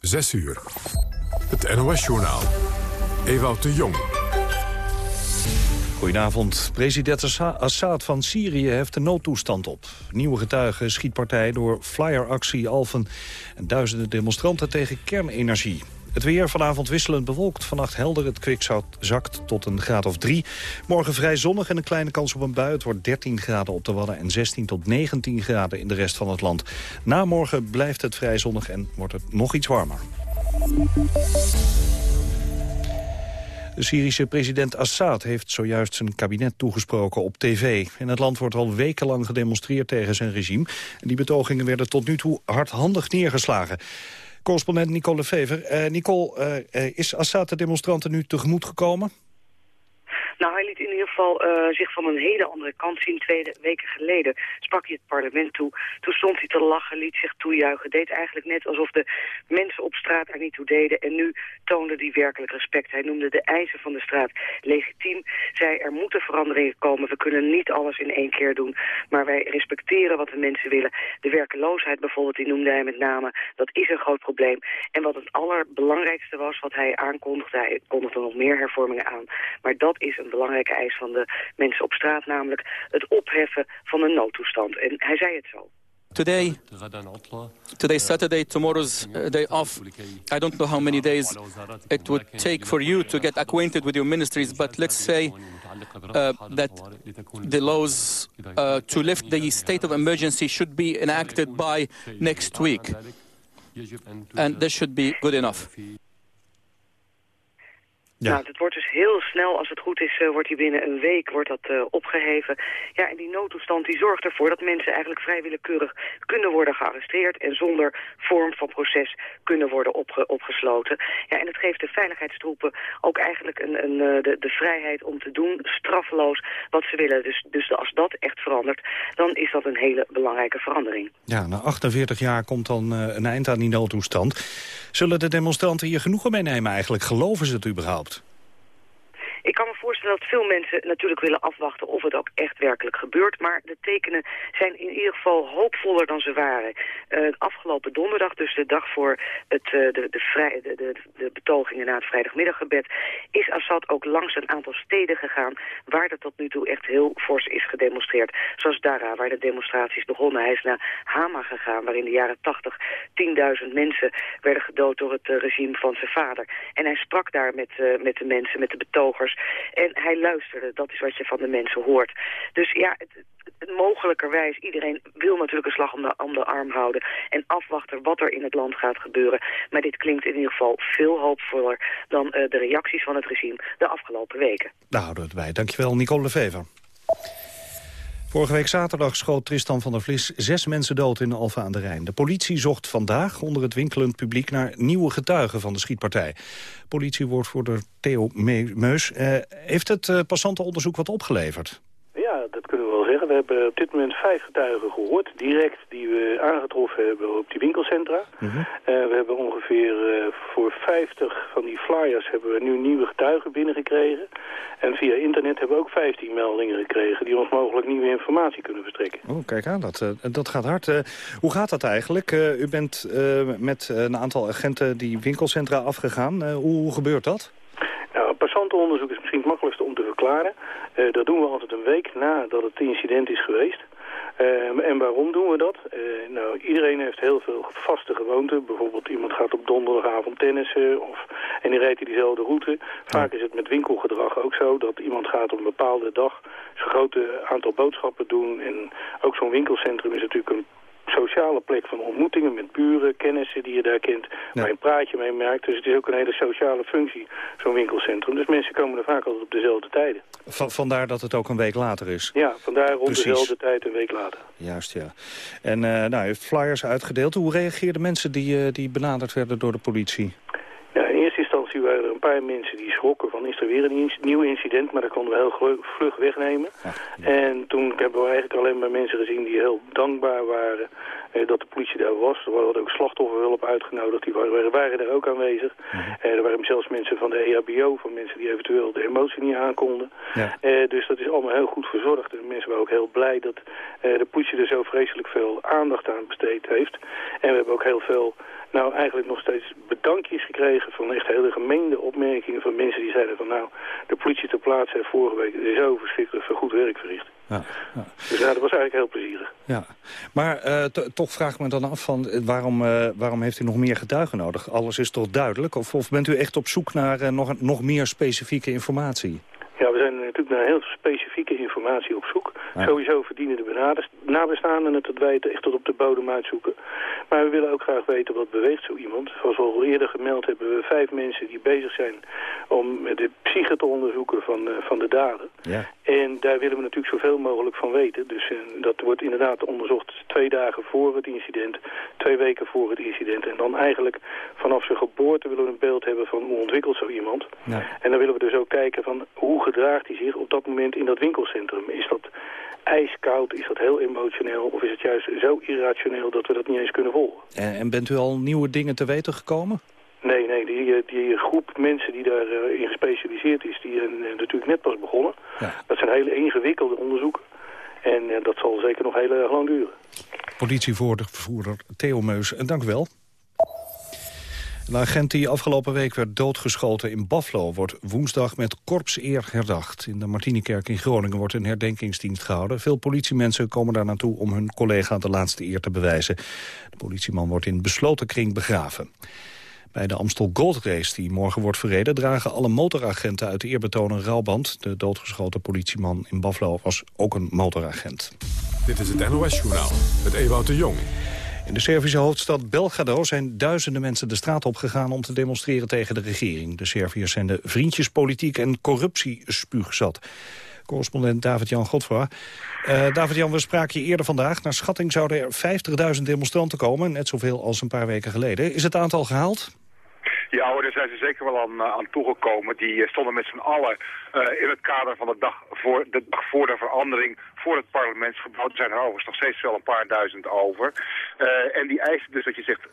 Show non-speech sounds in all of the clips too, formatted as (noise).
6 uur. Het NOS-journaal. Ewout de Jong. Goedenavond. President Assad van Syrië heeft de noodtoestand op. Nieuwe getuigen schietpartij door flyeractie Alphen... en duizenden demonstranten tegen kernenergie. Het weer vanavond wisselend bewolkt. Vannacht helder, het kwikzout zakt tot een graad of 3. Morgen vrij zonnig en een kleine kans op een bui. Het wordt 13 graden op de Wadden en 16 tot 19 graden in de rest van het land. Na morgen blijft het vrij zonnig en wordt het nog iets warmer. De Syrische president Assad heeft zojuist zijn kabinet toegesproken op tv. In het land wordt al wekenlang gedemonstreerd tegen zijn regime. En die betogingen werden tot nu toe hardhandig neergeslagen. Correspondent Nicole Fever. Uh, Nicole, uh, uh, is Assad de demonstranten nu tegemoet gekomen? Nou, hij liet in ieder geval uh, zich van een hele andere kant zien. Twee weken geleden sprak hij het parlement toe. Toen stond hij te lachen, liet zich toejuichen. Deed eigenlijk net alsof de mensen op straat er niet toe deden. En nu toonde hij werkelijk respect. Hij noemde de eisen van de straat legitiem. Zei er moeten veranderingen komen. We kunnen niet alles in één keer doen. Maar wij respecteren wat de mensen willen. De werkeloosheid bijvoorbeeld, die noemde hij met name. Dat is een groot probleem. En wat het allerbelangrijkste was, wat hij aankondigde. Hij kondigde nog meer hervormingen aan. Maar dat is een belangrijke eis van de mensen op straat, namelijk het opheffen van een noodtoestand. En hij zei het zo. Today, today Saturday, tomorrow's uh, day off. I don't know how many days it would take for you to get acquainted with your ministries, but let's say uh, that the laws uh, to lift the state of emergency should be enacted by next week. And this should be good enough. Ja. Nou, dat wordt dus heel snel, als het goed is, uh, wordt die binnen een week wordt dat, uh, opgeheven. Ja, en die noodtoestand die zorgt ervoor dat mensen eigenlijk vrij willekeurig kunnen worden gearresteerd en zonder vorm van proces kunnen worden opge opgesloten. Ja, en het geeft de veiligheidstroepen ook eigenlijk een, een, uh, de, de vrijheid om te doen, straffeloos, wat ze willen. Dus, dus als dat echt verandert, dan is dat een hele belangrijke verandering. Ja, na 48 jaar komt dan een eind aan die noodtoestand. Zullen de demonstranten hier genoegen mee nemen eigenlijk? Geloven ze het überhaupt? Voorstellen dat veel mensen natuurlijk willen afwachten of het ook echt werkelijk gebeurt. Maar de tekenen zijn in ieder geval hoopvoller dan ze waren. Uh, afgelopen donderdag, dus de dag voor het, uh, de, de, vrij, de, de, betogingen na het vrijdagmiddaggebed, is Assad ook langs een aantal steden gegaan waar er tot nu toe echt heel fors is gedemonstreerd. Zoals Dara, waar de demonstraties begonnen. Hij is naar Hama gegaan, waar in de jaren 80 10.000 mensen werden gedood door het uh, regime van zijn vader. En hij sprak daar met, met de mensen, met de betogers en hij luisterde, dat is wat je van de mensen hoort. Dus ja, het, mogelijkerwijs, iedereen wil natuurlijk een slag om de, arm houden... en afwachten wat er in het land gaat gebeuren. Maar dit klinkt in ieder geval veel hoopvoller dan uh, de reacties van het regime de afgelopen weken. Daar houden we het bij. Dankjewel, Nicole Lefever. Vorige week zaterdag schoot Tristan van der Vlis zes mensen dood in Alfa aan de Rijn. De politie zocht vandaag onder het winkelend publiek naar nieuwe getuigen van de schietpartij. Politiewoordvoerder Theo Meus. Uh, heeft het uh, passantenonderzoek wat opgeleverd? We hebben op dit moment vijf getuigen gehoord, direct, die we aangetroffen hebben op die winkelcentra. -huh. uh, we hebben ongeveer uh, voor 50 van die flyers hebben we nu nieuwe getuigen binnengekregen. En via internet hebben we ook 15 meldingen gekregen die ons mogelijk nieuwe informatie kunnen verstrekken. Oh, kijk aan, dat, uh, dat gaat hard. hoe gaat dat eigenlijk? u bent met een aantal agenten die winkelcentra afgegaan. hoe gebeurt dat? Passantenonderzoek is misschien het makkelijkste om te verklaren. Uh, dat doen we altijd een week nadat het incident is geweest. Uh, en waarom doen we dat? Uh, nou, iedereen heeft heel veel vaste gewoonten. Bijvoorbeeld iemand gaat op donderdagavond tennissen of, en die rijdt diezelfde route. Vaak is het met winkelgedrag ook zo dat iemand gaat op een bepaalde dag zijn grote aantal boodschappen doen. En ook zo'n winkelcentrum is natuurlijk een sociale plek van ontmoetingen met buren, kennissen die je daar kent, ja. waar je een praatje mee merkt. Dus het is ook een hele sociale functie, zo'n winkelcentrum. Dus mensen komen er vaak altijd op dezelfde tijden. Van, vandaar dat het ook een week later is? Ja, vandaar rond dezelfde tijd een week later. Juist, ja. En uh, nou, heeft flyers uitgedeeld. Hoe reageerden mensen die, uh, die benaderd werden door de politie? Ja, in eerste instantie waren er een paar mensen van is er weer een nieuw incident, maar dat konden we heel vlug wegnemen. En toen hebben we eigenlijk alleen maar mensen gezien die heel dankbaar waren dat de politie daar was. Er worden ook slachtofferhulp uitgenodigd, die waren, waren daar ook aanwezig. Mhm. er waren zelfs mensen van de EHBO, van mensen die eventueel de emotie niet aankonden. Ja. dus dat is allemaal heel goed verzorgd. En mensen waren ook heel blij dat de politie er zo vreselijk veel aandacht aan besteed heeft. En we hebben ook heel veel nou eigenlijk nog steeds bedankjes gekregen van echt hele gemeende opmerkingen van mensen die zeiden van nou, de politie ter plaatse heeft vorige week zo verschrikkelijk veel goed werk verricht. Ja, ja. Dus ja, dat was eigenlijk heel plezierig. Ja, maar uh, toch vraag ik me dan af van eh, waarom, uh, waarom heeft u nog meer getuigen nodig? Alles is toch duidelijk? Of, of bent u echt op zoek naar nog, nog meer specifieke informatie? Ja, we zijn natuurlijk naar heel specifieke informatie op zoek. Sowieso verdienen de nabestaanden het dat wij het echt tot op de bodem uitzoeken. Maar we willen ook graag weten wat beweegt zo iemand. Zoals we al eerder gemeld hebben we vijf mensen die bezig zijn om de psyche te onderzoeken van, van de daden. Ja. En daar willen we natuurlijk zoveel mogelijk van weten. Dus uh, dat wordt inderdaad onderzocht twee dagen voor het incident, twee weken voor het incident. En dan eigenlijk vanaf zijn geboorte willen we een beeld hebben van hoe ontwikkelt zo iemand. Ja. En dan willen we dus ook kijken van hoe gedraagt hij zich op dat moment in dat winkelcentrum. Is dat ijskoud? Is dat heel emotioneel? Of is het juist zo irrationeel dat we dat niet eens kunnen volgen? En, en bent u al nieuwe dingen te weten gekomen? Nee, nee, die, eh, die groep mensen die daarin uh, gespecialiseerd is, die zijn uh, natuurlijk net pas begonnen. Ja. Dat zijn hele ingewikkelde onderzoeken. En dat zal zeker nog heel erg lang duren. Politievoerder Theo Meus, dank u wel. Een agent die afgelopen week werd doodgeschoten in Buffalo... wordt woensdag met korpseer herdacht. In de Martinikerk in Groningen wordt een herdenkingsdienst gehouden. Veel politiemensen komen daar naartoe om hun collega de laatste eer te bewijzen. De politieman wordt in besloten kring begraven. Bij de Amstel Gold Race, die morgen wordt verreden... dragen alle motoragenten uit de eerbetoon een rouwband. De doodgeschoten politieman in Buffalo was ook een motoragent. Dit is het NOS-journaal met Ewout de Jong. In de Servische hoofdstad Belgrado zijn duizenden mensen de straat opgegaan om te demonstreren tegen de regering. De Serviërs zijn de vriendjespolitiek en corruptie spuugzat. Correspondent David-Jan Godfra. Uh, David-Jan, we spraken je eerder vandaag. Naar schatting zouden er 50.000 demonstranten komen, net zoveel als een paar weken geleden. Is het aantal gehaald? Ja daar zijn ze zeker wel aan, eh, aan toegekomen. Die eh, stonden met z'n allen uh, in het kader van de dag voor de, dag voor de verandering voor het parlementsgebouw. Er zijn er overigens nog steeds wel een paar duizend over. En die eisen dus wat je zegt,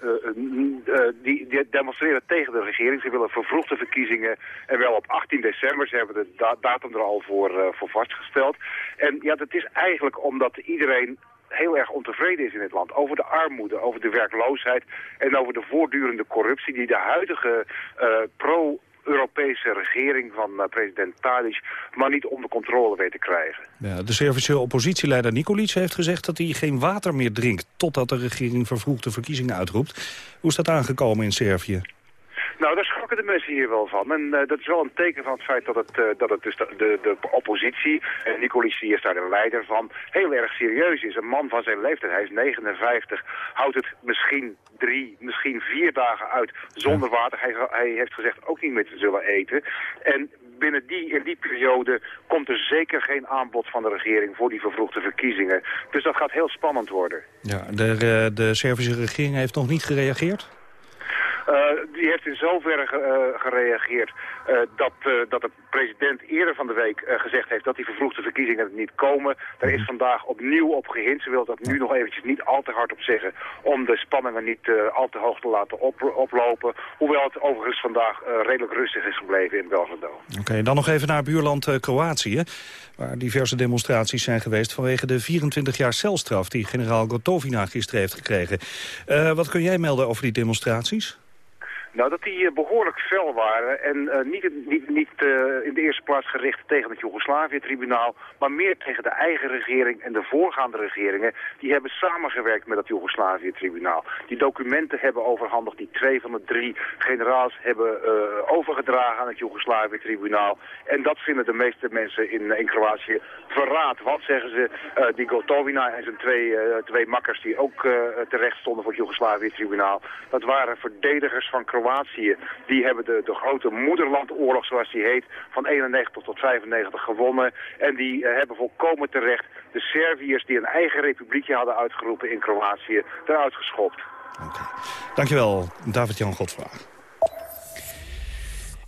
die, die, demonstreren tegen de regering. Ze willen vervroegde verkiezingen en wel op 18 december. Ze hebben de datum er al voor, voor vastgesteld. En ja, dat is eigenlijk omdat iedereen heel erg ontevreden is in het land. Over de armoede, over de werkloosheid en over de voortdurende corruptie die de huidige uh, pro Europese regering van uh, president Tadic maar niet onder controle weet te krijgen. Ja, de Servische oppositieleider Nikolic heeft gezegd dat hij geen water meer drinkt... totdat de regering vervroegde verkiezingen uitroept. Hoe is dat aangekomen in Servië? Nou, daar schrokken de mensen hier wel van. En uh, dat is wel een teken van het feit dat het, uh, dat het dus de, de, de oppositie, en uh, Nicolici is daar de leider van, heel erg serieus is. Een man van zijn leeftijd, hij is 59, houdt het misschien drie, misschien vier dagen uit zonder water. Hij, hij heeft gezegd ook niet meer te zullen eten. En binnen die, in die periode komt er zeker geen aanbod van de regering voor die vervroegde verkiezingen. Dus dat gaat heel spannend worden. Ja, de, eh, de Servische regering heeft nog niet gereageerd? Uh, die heeft in zoverre uh, gereageerd uh, dat, dat de president eerder van de week gezegd heeft dat die vervroegde verkiezingen niet komen. Daar is vandaag opnieuw op gehind. Ze wil dat nu nog eventjes niet al te hard op zeggen om de spanningen niet al te hoog te laten op, oplopen. Hoewel het overigens vandaag redelijk rustig is gebleven in Belgrado. Oké, dan nog even naar buurland Kroatië. Waar diverse demonstraties zijn geweest vanwege de 24 jaar celstraf die generaal Gotovina gisteren heeft gekregen. wat kun jij melden over die demonstraties? Nou, dat die eh, behoorlijk fel waren en uh, niet, niet, niet uh, in de eerste plaats gericht tegen het Joegoslavië-tribunaal, maar meer tegen de eigen regering en de voorgaande regeringen. Die hebben samengewerkt met het Joegoslavië-tribunaal. Die documenten hebben overhandigd die twee van de drie generaals hebben overgedragen aan het Joegoslavië-tribunaal. En dat vinden de meeste mensen in, in Kroatië verraad. Wat zeggen ze? die Gotovina en zijn twee, twee makkers die ook terecht stonden voor het Joegoslavië-tribunaal. Dat waren verdedigers van Kroatië Kroatië, die hebben de, de grote moederlandoorlog, zoals die heet, van 91 tot 95 gewonnen. En die uh, hebben volkomen terecht de Serviërs die een eigen republiekje hadden uitgeroepen in Kroatië, eruit geschopt. Dankjewel, David-Jan Godvraag.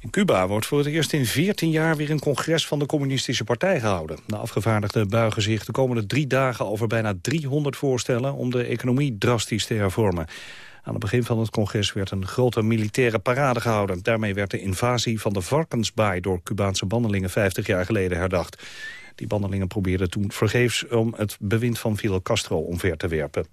In Cuba wordt voor het eerst in 14 jaar weer een congres van de communistische partij gehouden. De afgevaardigden buigen zich de komende drie dagen over bijna 300 voorstellen om de economie drastisch te hervormen. Aan het begin van het congres werd een grote militaire parade gehouden. Daarmee werd de invasie van de Varkensbaai door Cubaanse bandelingen 50 jaar geleden herdacht. Die bandelingen probeerden toen vergeefs om het bewind van Fidel Castro omver te werpen.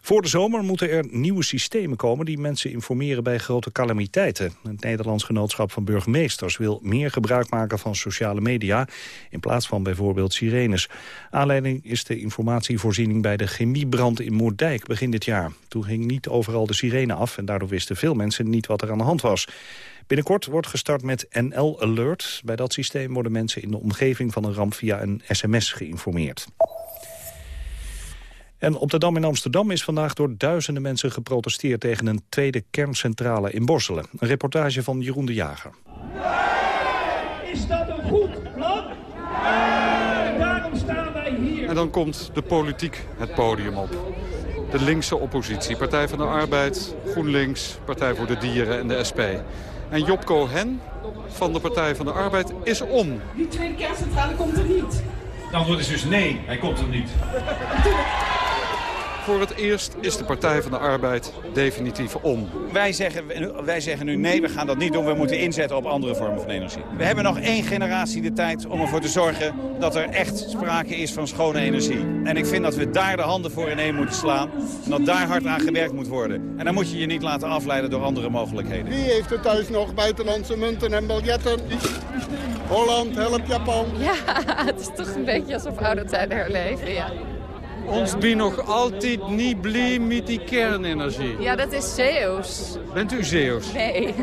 Voor de zomer moeten er nieuwe systemen komen die mensen informeren bij grote calamiteiten. Het Nederlands Genootschap van Burgemeesters wil meer gebruik maken van sociale media in plaats van bijvoorbeeld sirenes. Aanleiding is de informatievoorziening bij de chemiebrand in Moerdijk begin dit jaar. Toen ging niet overal de sirene af en daardoor wisten veel mensen niet wat er aan de hand was. Binnenkort wordt gestart met NL Alert. Bij dat systeem worden mensen in de omgeving van een ramp via een sms geïnformeerd. En op de Dam in Amsterdam is vandaag door duizenden mensen geprotesteerd... tegen een tweede kerncentrale in Borselen. Een reportage van Jeroen de Jager. Is dat een goed plan? Daarom staan wij hier. En dan komt de politiek het podium op. De linkse oppositie, Partij van de Arbeid, GroenLinks, Partij voor de Dieren en de SP. En Job Cohen van de Partij van de Arbeid is om. Die tweede kerncentrale komt er niet. Het antwoord is dus nee, hij komt er niet. (laughs) Voor het eerst is de Partij van de Arbeid definitief om. Wij zeggen, wij zeggen nu nee, we gaan dat niet doen. We moeten inzetten op andere vormen van energie. We hebben nog één generatie de tijd om ervoor te zorgen dat er echt sprake is van schone energie. En ik vind dat we daar de handen voor ineen moeten slaan. En dat daar hard aan gewerkt moet worden. En dan moet je je niet laten afleiden door andere mogelijkheden. Wie heeft er thuis nog buitenlandse munten en biljetten? Holland, help Japan. Ja, (laughs) het is toch een beetje alsof oude tijden herleven, ja. Ons ben nog altijd niet blij met die kernenergie. Ja, dat is Zeeuws. Bent u Zeeuws? Nee. (laughs)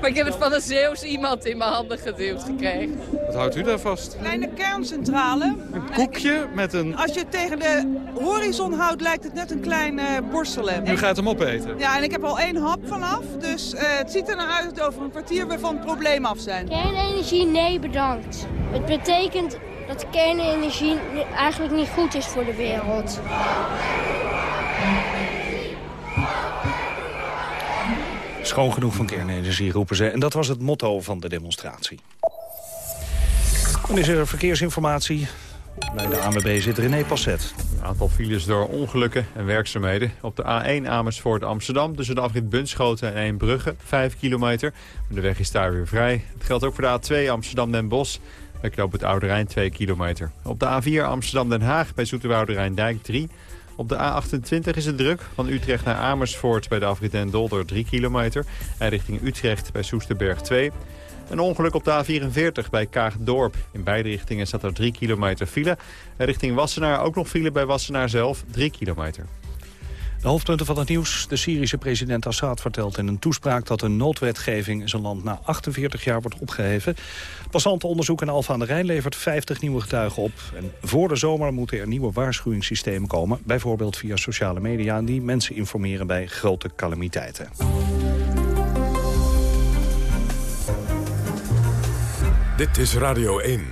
maar ik heb het van een Zeeuws iemand in mijn handen geduwd gekregen. Wat houdt u daar vast? Kleine kerncentrale. Een koekje met een... Als je het tegen de horizon houdt, lijkt het net een klein uh, borstelen. U gaat hem opeten? Ja, en ik heb al één hap vanaf. Dus uh, het ziet er naar uit dat over een kwartier we van het probleem af zijn. Kernenergie, nee bedankt. Het betekent dat kernenergie eigenlijk niet goed is voor de wereld. Schoon genoeg van kernenergie, roepen ze. En dat was het motto van de demonstratie. Dan is er verkeersinformatie. Bij de ANWB zit René Passet. Een aantal files door ongelukken en werkzaamheden. Op de A1 Amersfoort Amsterdam tussen de afrit Bunschoten en Eembrugge, 5 kilometer. De weg is daar weer vrij. Het geldt ook voor de A2 Amsterdam-Den Bosch. Bij knoop het Oude Rijn 2 kilometer. Op de A4 Amsterdam-Den Haag bij Zoeterwoude Rijndijk 3. Op de A28 is het druk. Van Utrecht naar Amersfoort bij de afrit Den Dolder 3 kilometer. En richting Utrecht bij Soesterberg 2. Een ongeluk op de A44 bij Kaagdorp. In beide richtingen staat er 3 kilometer file. En richting Wassenaar ook nog file bij Wassenaar zelf 3 kilometer. De hoofdpunten van het nieuws. De Syrische president Assad vertelt in een toespraak dat de noodwetgeving in zijn land na 48 jaar wordt opgeheven. Passantenonderzoek in Alfa aan de Rijn levert 50 nieuwe getuigen op. En voor de zomer moeten er nieuwe waarschuwingssystemen komen. Bijvoorbeeld via sociale media die mensen informeren bij grote calamiteiten. Dit is Radio 1.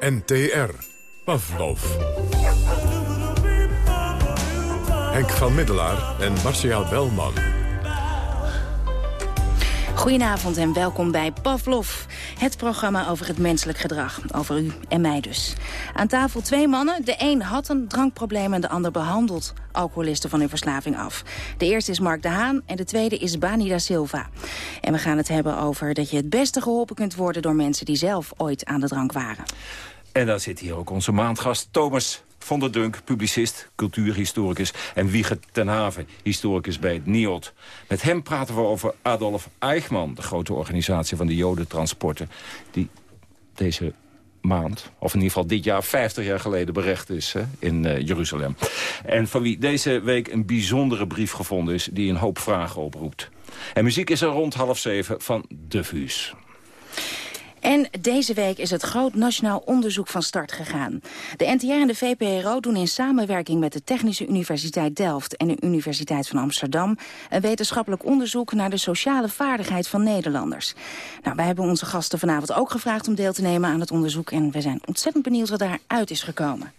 NTR. Pavlov. Henk van Middelaar en Marcia Belman. Goedenavond en welkom bij Pavlov. Het programma over het menselijk gedrag. Over u en mij dus. Aan tafel twee mannen. De een had een drankprobleem en de ander behandelt alcoholisten van hun verslaving af. De eerste is Mark de Haan en de tweede is Bani da Silva. En we gaan het hebben over dat je het beste geholpen kunt worden... door mensen die zelf ooit aan de drank waren. En dan zit hier ook onze maandgast Thomas van der Dunk, publicist, cultuurhistoricus... en Wieger ten Haven, historicus bij het NIOD. Met hem praten we over Adolf Eichmann... de grote organisatie van de jodentransporten... die deze maand, of in ieder geval dit jaar, 50 jaar geleden berecht is hè, in uh, Jeruzalem. En van wie deze week een bijzondere brief gevonden is... die een hoop vragen oproept. En muziek is er rond half zeven van De Vuus. En deze week is het groot nationaal onderzoek van start gegaan. De NTR en de VPRO doen in samenwerking met de Technische Universiteit Delft en de Universiteit van Amsterdam een wetenschappelijk onderzoek naar de sociale vaardigheid van Nederlanders. Nou, wij hebben onze gasten vanavond ook gevraagd om deel te nemen aan het onderzoek en we zijn ontzettend benieuwd wat daaruit is gekomen.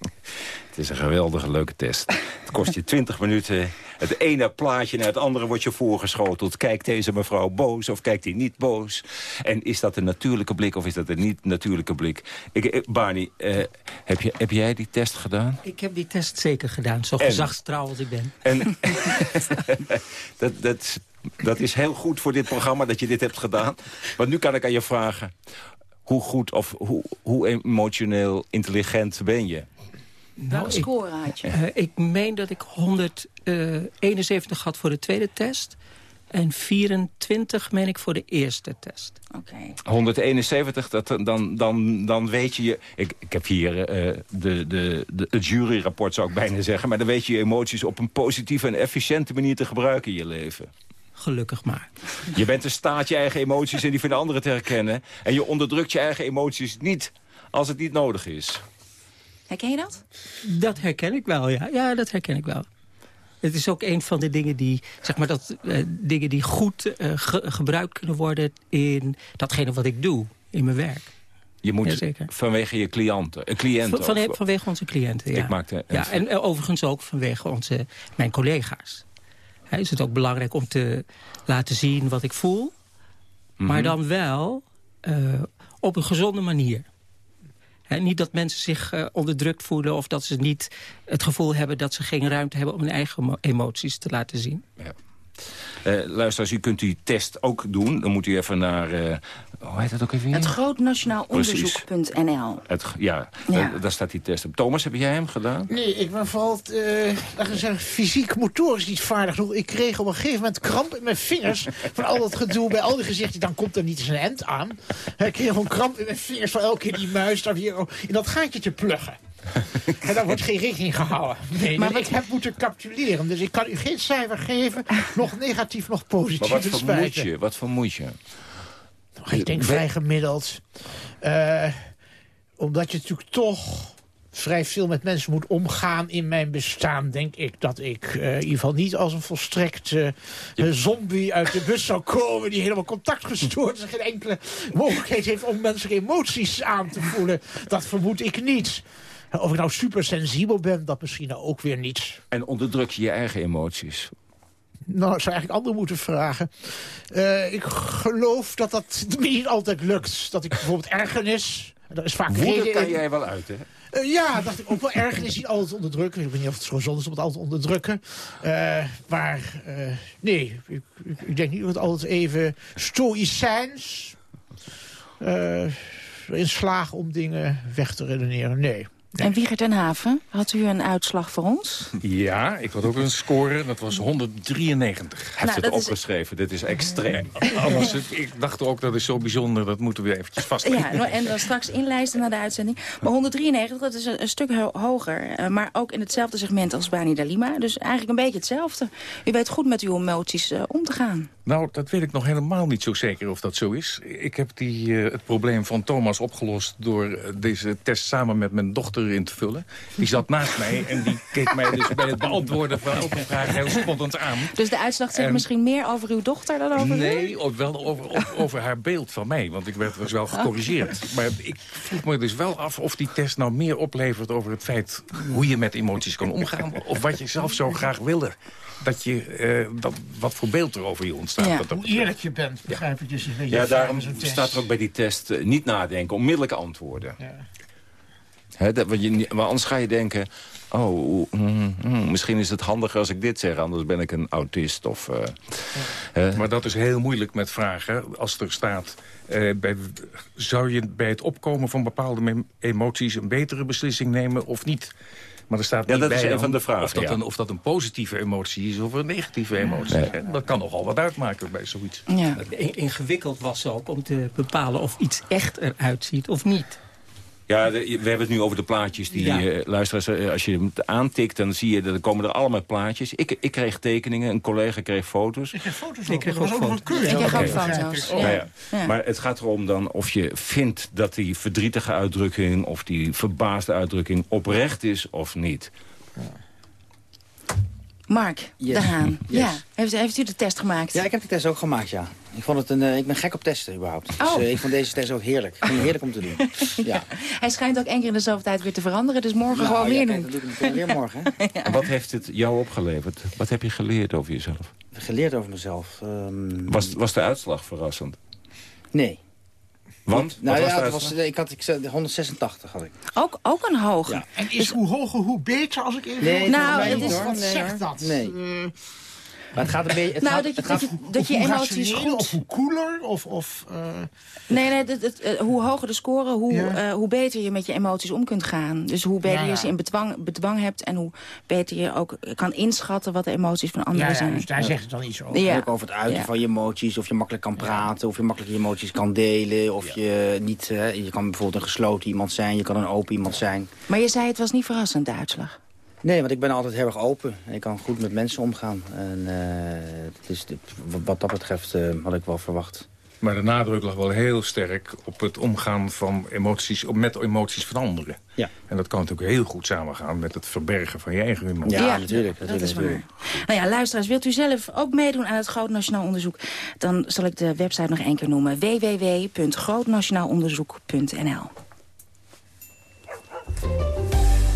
Het is een geweldige, leuke test. Het kost je (laughs) 20 minuten. Het ene plaatje naar het andere wordt je voorgeschoteld. Kijkt deze mevrouw boos of kijkt hij niet boos? En is dat een natuurlijke blik of is dat een niet-natuurlijke blik? Ik, eh, Barney, eh, heb, je, heb jij die test gedaan? Ik heb die test zeker gedaan, zo gezagstrouw als ik ben. En (laughs) (laughs) dat, dat, dat is heel goed voor dit programma dat je dit hebt gedaan. Want nu kan ik aan je vragen... hoe goed of hoe, hoe emotioneel intelligent ben je? Welke score had je? Uh, ik meen dat ik 171 had voor de tweede test. En 24 meen ik voor de eerste test. Oké. 171, dat, dan, dan, dan weet je... Ik, ik heb hier uh, de, de, de, het juryrapport, zou ik bijna zeggen... maar dan weet je je emoties op een positieve en efficiënte manier te gebruiken in je leven. Gelukkig maar. Je bent in staat je eigen emoties en die van de anderen te herkennen. En je onderdrukt je eigen emoties niet als het niet nodig is. Herken je dat? Dat herken ik wel, ja. Ja, dat herken ik wel. Het is ook een van de dingen die, zeg maar, dat, uh, dingen die goed uh, ge gebruikt kunnen worden in datgene wat ik doe in mijn werk. Je moet vanwege je cliënten, een cliënt van, van, Vanwege onze cliënten, ja. Ik maakte ja en uh, overigens ook vanwege onze, mijn collega's. He, is het ook belangrijk om te laten zien wat ik voel. Mm -hmm. Maar dan wel op een gezonde manier. Niet dat mensen zich uh, onderdrukt voelen... of dat ze niet het gevoel hebben dat ze geen ruimte hebben... om hun eigen emoties te laten zien. Ja. Uh, luisteraars, u kunt die test ook doen. Dan moet u even naar... Uh, hoe heet dat ook even? Het grootnationaalonderzoek.nl. Ja, ja. daar staat die test op. Thomas, heb jij hem gedaan? Nee, ik ben vooral uh, fysiek motorisch niet vaardig genoeg. Ik kreeg op een gegeven moment kramp in mijn vingers... van al dat gedoe bij al die gezichten. Dan komt er niet eens een end aan. Ik kreeg gewoon kramp in mijn vingers van elke keer die muis... daar hier in dat gaatje te pluggen. (laughs) en daar wordt geen rekening gehouden. Nee, maar ik heb moeten capituleren. Dus ik kan u geen cijfer geven. (laughs) Nog negatief, nog positief. Maar wat vermoed je? Wat vermoed je? Ik denk vrij gemiddeld. Uh, omdat je natuurlijk toch vrij veel met mensen moet omgaan in mijn bestaan... denk ik dat ik uh, in ieder geval niet als een volstrekt uh, zombie uit de bus zou komen... die helemaal contactgestoord is en geen enkele mogelijkheid heeft om menselijke emoties aan te voelen. Dat vermoed ik niet. Of ik nou supersensibel ben, dat misschien nou ook weer niet. En onderdruk je je eigen emoties? Nou, ik zou eigenlijk anderen moeten vragen. Uh, ik geloof dat dat (laughs) niet altijd lukt. Dat ik bijvoorbeeld ergernis... Dat is vaak Woede kan jij wel uit, hè? Uh, ja, dacht ik ook wel ergernis niet altijd onderdrukken. Ik weet niet of het zo gezond is om het altijd onderdrukken. Uh, maar nee, ik, ik, denk niet dat het altijd even stoïcijns... in slagen om dingen weg te redeneren. Nee. En Wiegert ten Haven, had u een uitslag voor ons? Ja, ik had ook een score. Dat was 193. Hij heeft nou, het opgeschreven. Is... Dit is extreem. Anders, ik dacht ook, dat is zo bijzonder. Dat moeten we eventjes vastleggen. Ja, en dan straks inlijsten naar de uitzending. Maar 193, dat is een, een stuk ho hoger. Uh, maar ook in hetzelfde segment als Bani Dalima. Dus eigenlijk een beetje hetzelfde. U weet goed met uw emoties uh, om te gaan. Nou, dat weet ik nog helemaal niet zo zeker of dat zo is. Ik heb die, uh, het probleem van Thomas opgelost... door deze test samen met mijn dochter in te vullen. Die zat naast mij en die keek mij dus bij het beantwoorden van elke vraag heel spottend aan. Dus de uitslag zegt en... misschien meer over uw dochter dan over nee, u? Nee, wel over, over, over, haar beeld van mij. Want ik werd dus wel gecorrigeerd. Maar ik vroeg me dus wel af of die test nou meer oplevert over het feit... hoe je met emoties kan omgaan. Of wat je zelf zo graag wilde dat je, uh, dat, wat voor beeld er over je ontstaat. Ja. Hoe eerlijk je bent, begrijp ik. Dus je ja, daarom staat er ook bij die test uh, niet nadenken, onmiddellijke antwoorden. Ja. He, dat, je, maar anders ga je denken... oh, mm, mm, misschien is het handiger als ik dit zeg... anders ben ik een autist. Of, uh, ja. Maar dat is heel moeilijk met vragen. Als er staat... Uh, bij, zou je bij het opkomen van bepaalde emoties... een betere beslissing nemen of niet... Maar er staat ja, niet dat bij is een van de vragen. Of dat, ja. een, of dat een positieve emotie is of een negatieve emotie. Nee. Dat kan nogal wat uitmaken bij zoiets. Ja. Ingewikkeld was ook om te bepalen of iets echt eruit ziet of niet. Ja, de, we hebben het nu over de plaatjes. Die, ja. uh, luisteraars, als je hem aantikt, dan zie je dat er komen er allemaal plaatjes. Ik, ik kreeg tekeningen, een collega kreeg foto's. Ik kreeg foto's Ik kreeg ook foto's. Ik kreeg ook foto's. Ja. Ja, ja. Maar het gaat erom dan of je vindt dat die verdrietige uitdrukking... of die verbaasde uitdrukking oprecht is of niet. Mark, Yes. de Haan. Yes. Ja. Heeft, heeft u de test gemaakt? Ja, ik heb de test ook gemaakt, ja. Ik, vond het een, eh, ik ben gek op testen überhaupt. Oh. Dus ik vond deze test ook heerlijk. Ik vond het heerlijk om te doen. (laughs) Ja. Hij schijnt ook één keer in de zoveel tijd weer te veranderen. Dus morgen Nou, gewoon ja, weer kijk, doen. meteen weer (laughs) morgen. Wat heeft het jou opgeleverd? Wat heb je geleerd over jezelf? Geleerd over mezelf. ehm, Was, was de uitslag verrassend? Nee. Want? Nou Wat ja, het was, ik had ik, zei 186 had ik. Ook, ook een hoge. Ja. En is hoe hoger, hoe beter, als ik even... Nee, Nou, het het is. Wat Nee, zegt dat? Nee. Eh, Maar het gaat een beetje... Het Nou, gaat, dat je, het dat je, dat je hoe emoties goed... Of hoe koeler, of... of eh, Nee, nee dat, dat, eh, hoe hoger de score, hoe, Ja. eh, hoe beter je met je emoties om kunt gaan. Dus hoe beter Ja, ja. je ze in bedwang, bedwang hebt... en hoe beter je ook kan inschatten wat de emoties van anderen ja, ja, zijn. dus daar zegt het dan iets over. Ja. Ook over het uiten Ja. van je emoties, of je makkelijk kan praten, of je makkelijk je emoties kan delen, of je niet, hè, je kan bijvoorbeeld een gesloten iemand zijn, je kan een open iemand zijn. Maar je zei het was niet verrassend, de uitslag. Nee, want ik ben altijd heel erg open. Ik kan goed met mensen omgaan. En eh, het is, wat dat betreft eh, had ik wel verwacht. Maar de nadruk lag wel heel sterk op het omgaan van emoties, op- met emoties van anderen. Ja. En dat kan natuurlijk heel goed samengaan met het verbergen van je eigen emoties. Ja, natuurlijk. dat is waar. natuurlijk. Nou ja, luisteraars, wilt u zelf ook meedoen aan het Groot Nationaal Onderzoek? Dan zal ik de website nog één keer noemen. www.grootnationaalonderzoek.nl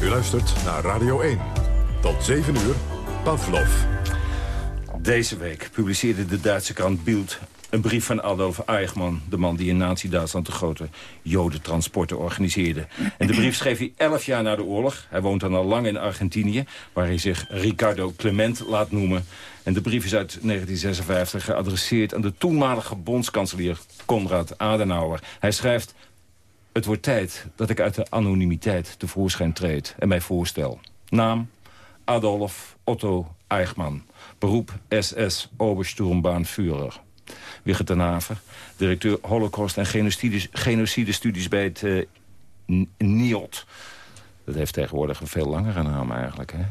Luistert naar Radio 1. Tot 7 uur, Pavlov. Deze week publiceerde de Duitse krant Bild een brief van Adolf Eichmann... de man die in Nazi-Duitsland de grote jodentransporten organiseerde. En de brief schreef hij elf jaar na de oorlog. Hij woont dan al lang in Argentinië, waar hij zich Ricardo Clement laat noemen. En de brief is uit 1956 geadresseerd aan de toenmalige bondskanselier Konrad Adenauer. Hij schrijft... Het wordt tijd dat ik uit de anonimiteit tevoorschijn treed en mij voorstel. Naam Adolf Otto Eichmann. Beroep SS Obersturmbannführer. Wigert ten Haver, directeur Holocaust en genocides- genocidestudies bij het eh, NIOD. Dat heeft tegenwoordig een veel langere naam eigenlijk. Hè?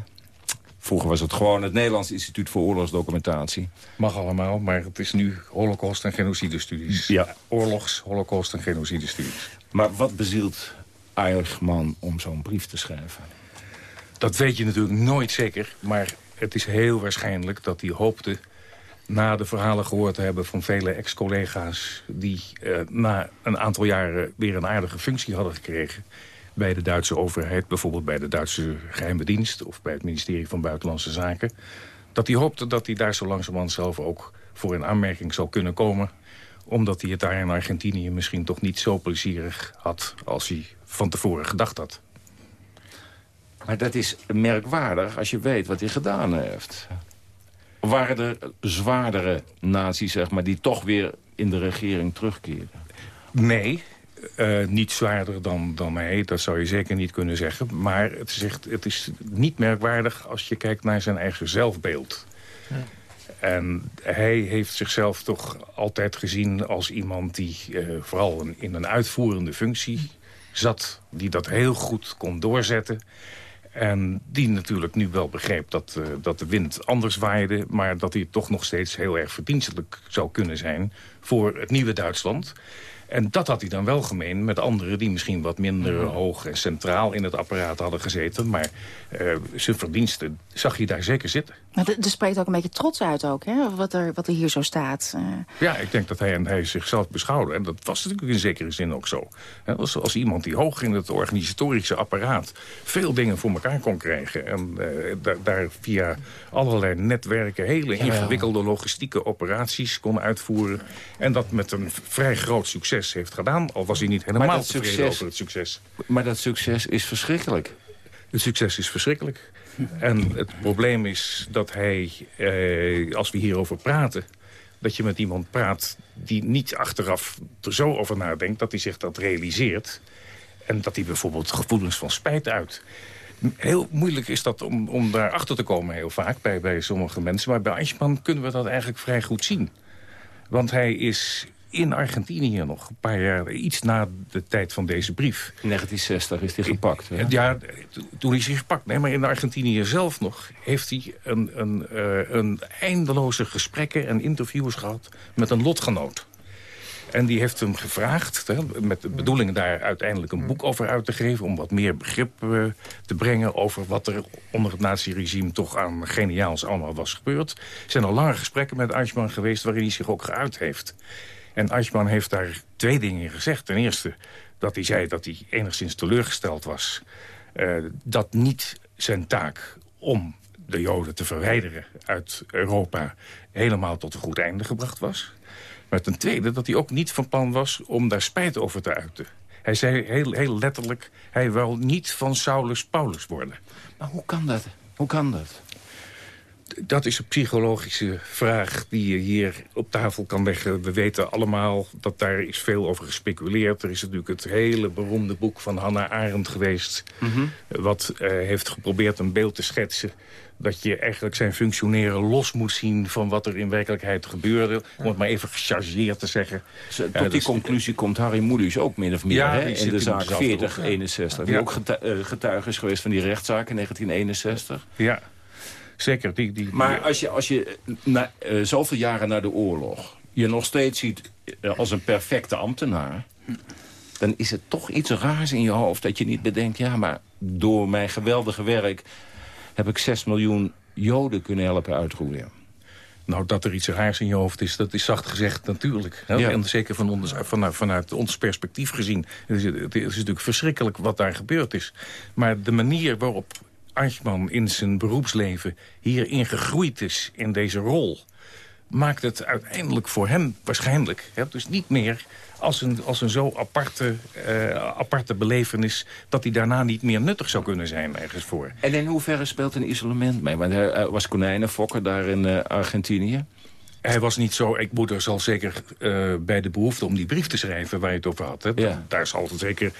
Vroeger was het gewoon het Nederlands Instituut voor Oorlogsdocumentatie. Mag allemaal, maar het is nu holocaust- en genocidestudies. Ja. Oorlogs-, holocaust- en genocidestudies. Maar wat bezielt Eichmann om zo'n brief te schrijven? Dat weet je natuurlijk nooit zeker, maar het is heel waarschijnlijk dat hij hoopte... na de verhalen gehoord te hebben van vele ex-collega's... die eh, na een aantal jaren weer een aardige functie hadden gekregen... bij de Duitse overheid, bijvoorbeeld bij de Duitse geheime dienst... of bij het ministerie van Buitenlandse Zaken... dat hij hoopte dat hij daar zo langzamerhand zelf ook voor in aanmerking zou kunnen komen... omdat hij het daar in Argentinië misschien toch niet zo plezierig had... als hij van tevoren gedacht had. Maar dat is merkwaardig als je weet wat hij gedaan heeft. Waren er zwaardere nazi's, zeg maar, die toch weer in de regering terugkeren? Nee, eh, niet zwaarder dan, dan hij, dat zou je zeker niet kunnen zeggen. Maar het is, echt, het is niet merkwaardig als je kijkt naar zijn eigen zelfbeeld. En hij heeft zichzelf toch altijd gezien als iemand die eh, vooral in, een uitvoerende functie zat. Die dat heel goed kon doorzetten. En die natuurlijk nu wel begreep dat, eh, dat de wind anders waaide... maar dat hij toch nog steeds heel erg verdienstelijk zou kunnen zijn... voor het nieuwe Duitsland. En dat had hij dan wel gemeen met anderen... die misschien wat minder hoog en centraal in het apparaat hadden gezeten. Maar eh, zijn verdiensten zag je daar zeker zitten. Maar er spreekt ook een beetje trots uit ook, hè? Wat, er, wat er hier zo staat. Eh, Ja, ik denk dat hij, en hij zichzelf beschouwde. En dat was natuurlijk in zekere zin ook zo. Hè, Als, als iemand die hoog in het organisatorische apparaat... veel dingen voor elkaar kon krijgen. En eh, da- daar via allerlei netwerken... hele ingewikkelde logistieke operaties kon uitvoeren. En dat met een vrij groot succes heeft gedaan. Al was hij niet helemaal tevreden succes- over het succes. Maar dat succes is verschrikkelijk. Het succes is verschrikkelijk. En het probleem is dat hij, eh, als we hierover praten... dat je met iemand praat die niet achteraf er zo over nadenkt... dat hij zich dat realiseert. En dat hij bijvoorbeeld gevoelens van spijt uit. Heel moeilijk is dat om, om daar achter te komen heel vaak bij, bij sommige mensen. Maar bij Eichmann kunnen we dat eigenlijk vrij goed zien. Want hij is in Argentinië nog een paar jaar, iets na de tijd van deze brief. In 1960 is hij gepakt. Hè? Ja, toen is hij gepakt. Nee, maar in Argentinië zelf nog heeft hij een, een, eh, een eindeloze gesprekken en interviews gehad met een lotgenoot. En die heeft hem gevraagd, hè, met de bedoeling daar uiteindelijk een boek over uit te geven... om wat meer begrip uh, te brengen over wat er onder het naziregime... toch aan geniaals allemaal was gebeurd. Er zijn al lange gesprekken met Eichmann geweest waarin hij zich ook geuit heeft. En Eichmann heeft daar twee dingen in gezegd. Ten eerste dat hij zei dat hij enigszins teleurgesteld was... Uh, dat niet zijn taak om de Joden te verwijderen uit Europa... helemaal tot een goed einde gebracht was. Maar ten tweede dat hij ook niet van plan was om daar spijt over te uiten. Hij zei heel, heel letterlijk, hij wil niet van Saulus Paulus worden. Maar hoe kan dat? Hoe kan dat? Dat is een psychologische vraag die je hier op tafel kan leggen. We weten allemaal dat daar is veel over gespeculeerd. Er is natuurlijk het hele beroemde boek van Hannah Arendt geweest... Mm -hmm. wat uh, heeft geprobeerd een beeld te schetsen dat je eigenlijk zijn functioneren los moet zien... van wat er in werkelijkheid gebeurde. Om het maar even gechargeerd te zeggen. Tot ja, die dus, conclusie komt Harry Moelis ook min of meer ja, hè, in de zaak 4061. Die ook getuige is geweest van die rechtszaak in 1961. Ja. Zeker. Die, die, maar als je, als je na, uh, zoveel jaren na de oorlog... je nog steeds ziet uh, als een perfecte ambtenaar... dan is het toch iets raars in je hoofd dat je niet bedenkt... ja, maar door mijn geweldige werk heb ik 6 miljoen Joden kunnen helpen uitroeien. Nou, dat er iets raars in je hoofd is, dat is zacht gezegd natuurlijk. Ja. En zeker van ons, vanuit, vanuit ons perspectief gezien. Het is, het is natuurlijk verschrikkelijk wat daar gebeurd is. Maar de manier waarop Eichmann in zijn beroepsleven hierin gegroeid is, in deze rol... maakt het uiteindelijk voor hem waarschijnlijk, hè, dus niet meer als een, als een zo aparte, uh, aparte belevenis... dat hij daarna niet meer nuttig zou kunnen zijn ergens voor. En in hoeverre speelt een isolement mee? Want hij was konijnenfokker daar in uh, Argentinië. Hij was niet zo, ik moet er zal zeker uh, bij de behoefte om die brief te schrijven waar je het over had. Hè. Ja. Daar zal het zeker,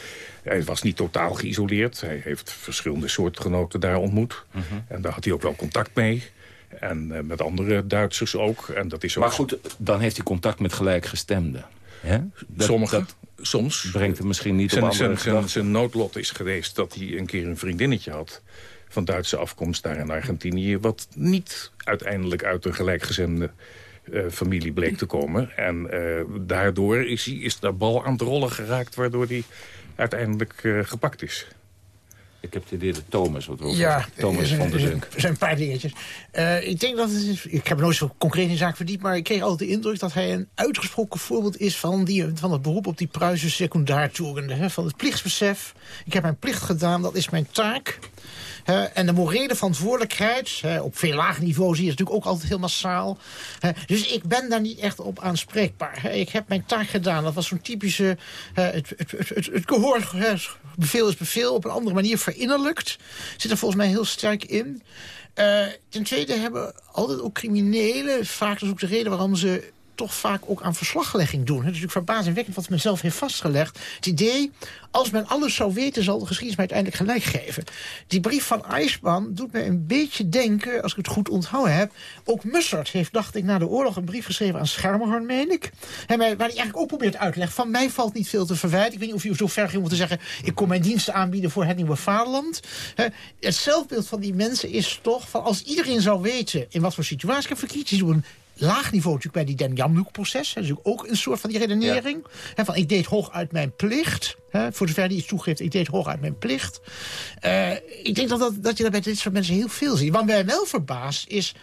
hij was niet totaal geïsoleerd. Hij heeft verschillende soortgenoten daar ontmoet. Mm -hmm. En daar had hij ook wel contact mee. En uh, met andere Duitsers ook. En dat is ook... Maar goed, dan heeft hij contact met gelijkgestemden. Ja? Dat, soms. Brengt het misschien niet zijn, op zijn, zijn, zijn noodlot is geweest dat hij een keer een vriendinnetje had... van Duitse afkomst daar in Argentinië... wat niet uiteindelijk uit een gelijkgezinde uh, familie bleek te komen. En uh, daardoor is, hij, is de bal aan het rollen geraakt... waardoor hij uiteindelijk uh, gepakt is. Ik heb het idee dat Thomas wat over ja, Thomas van der Zunk. Er zijn een paar dingetjes. Uh, ik denk dat het is, ik heb nooit zo concreet in de zaak verdiept... maar ik kreeg altijd de indruk dat hij een uitgesproken voorbeeld is... van, die, van het beroep op die Pruisen secundaartoerende. Van het plichtsbesef. Ik heb mijn plicht gedaan, dat is mijn taak. En de morele verantwoordelijkheid, op veel laag niveau zie je natuurlijk ook altijd heel massaal. Dus ik ben daar niet echt op aanspreekbaar. ik heb mijn taak gedaan. Dat was zo'n typische, het, het, het, het, gehoor, bevel is bevel, op een andere manier verinnerlijkt. Zit er volgens mij heel sterk in. ten tweede hebben altijd ook criminelen, vaak is ook de reden waarom ze toch vaak ook aan verslaglegging doen. Het is natuurlijk verbazingwekkend wat men zelf heeft vastgelegd. Het idee, als men alles zou weten, zal de geschiedenis mij uiteindelijk gelijk geven. Die brief van Eichmann doet me een beetje denken, als ik het goed onthouden heb... ook Mussert heeft, dacht ik, na de oorlog een brief geschreven aan Schermerhorn, meen ik. Waar hij eigenlijk ook probeert uit van mij valt niet veel te verwijten. Ik weet niet of u zo ver ging om te zeggen... ik kom mijn diensten aanbieden voor het nieuwe vaderland. Het zelfbeeld van die mensen is toch, van als iedereen zou weten... in wat voor situatie ik heb verkiezd, doen laag niveau natuurlijk bij die Den Jamloek-proces. Dat is ook een soort van die redenering. Ja. He, van ik deed hoog uit mijn plicht. He, voor zover die iets toegeeft, ik deed hoog uit mijn plicht. Uh, ik denk dat, dat, dat je dat bij dit soort mensen heel veel ziet. Wat mij wel verbaast is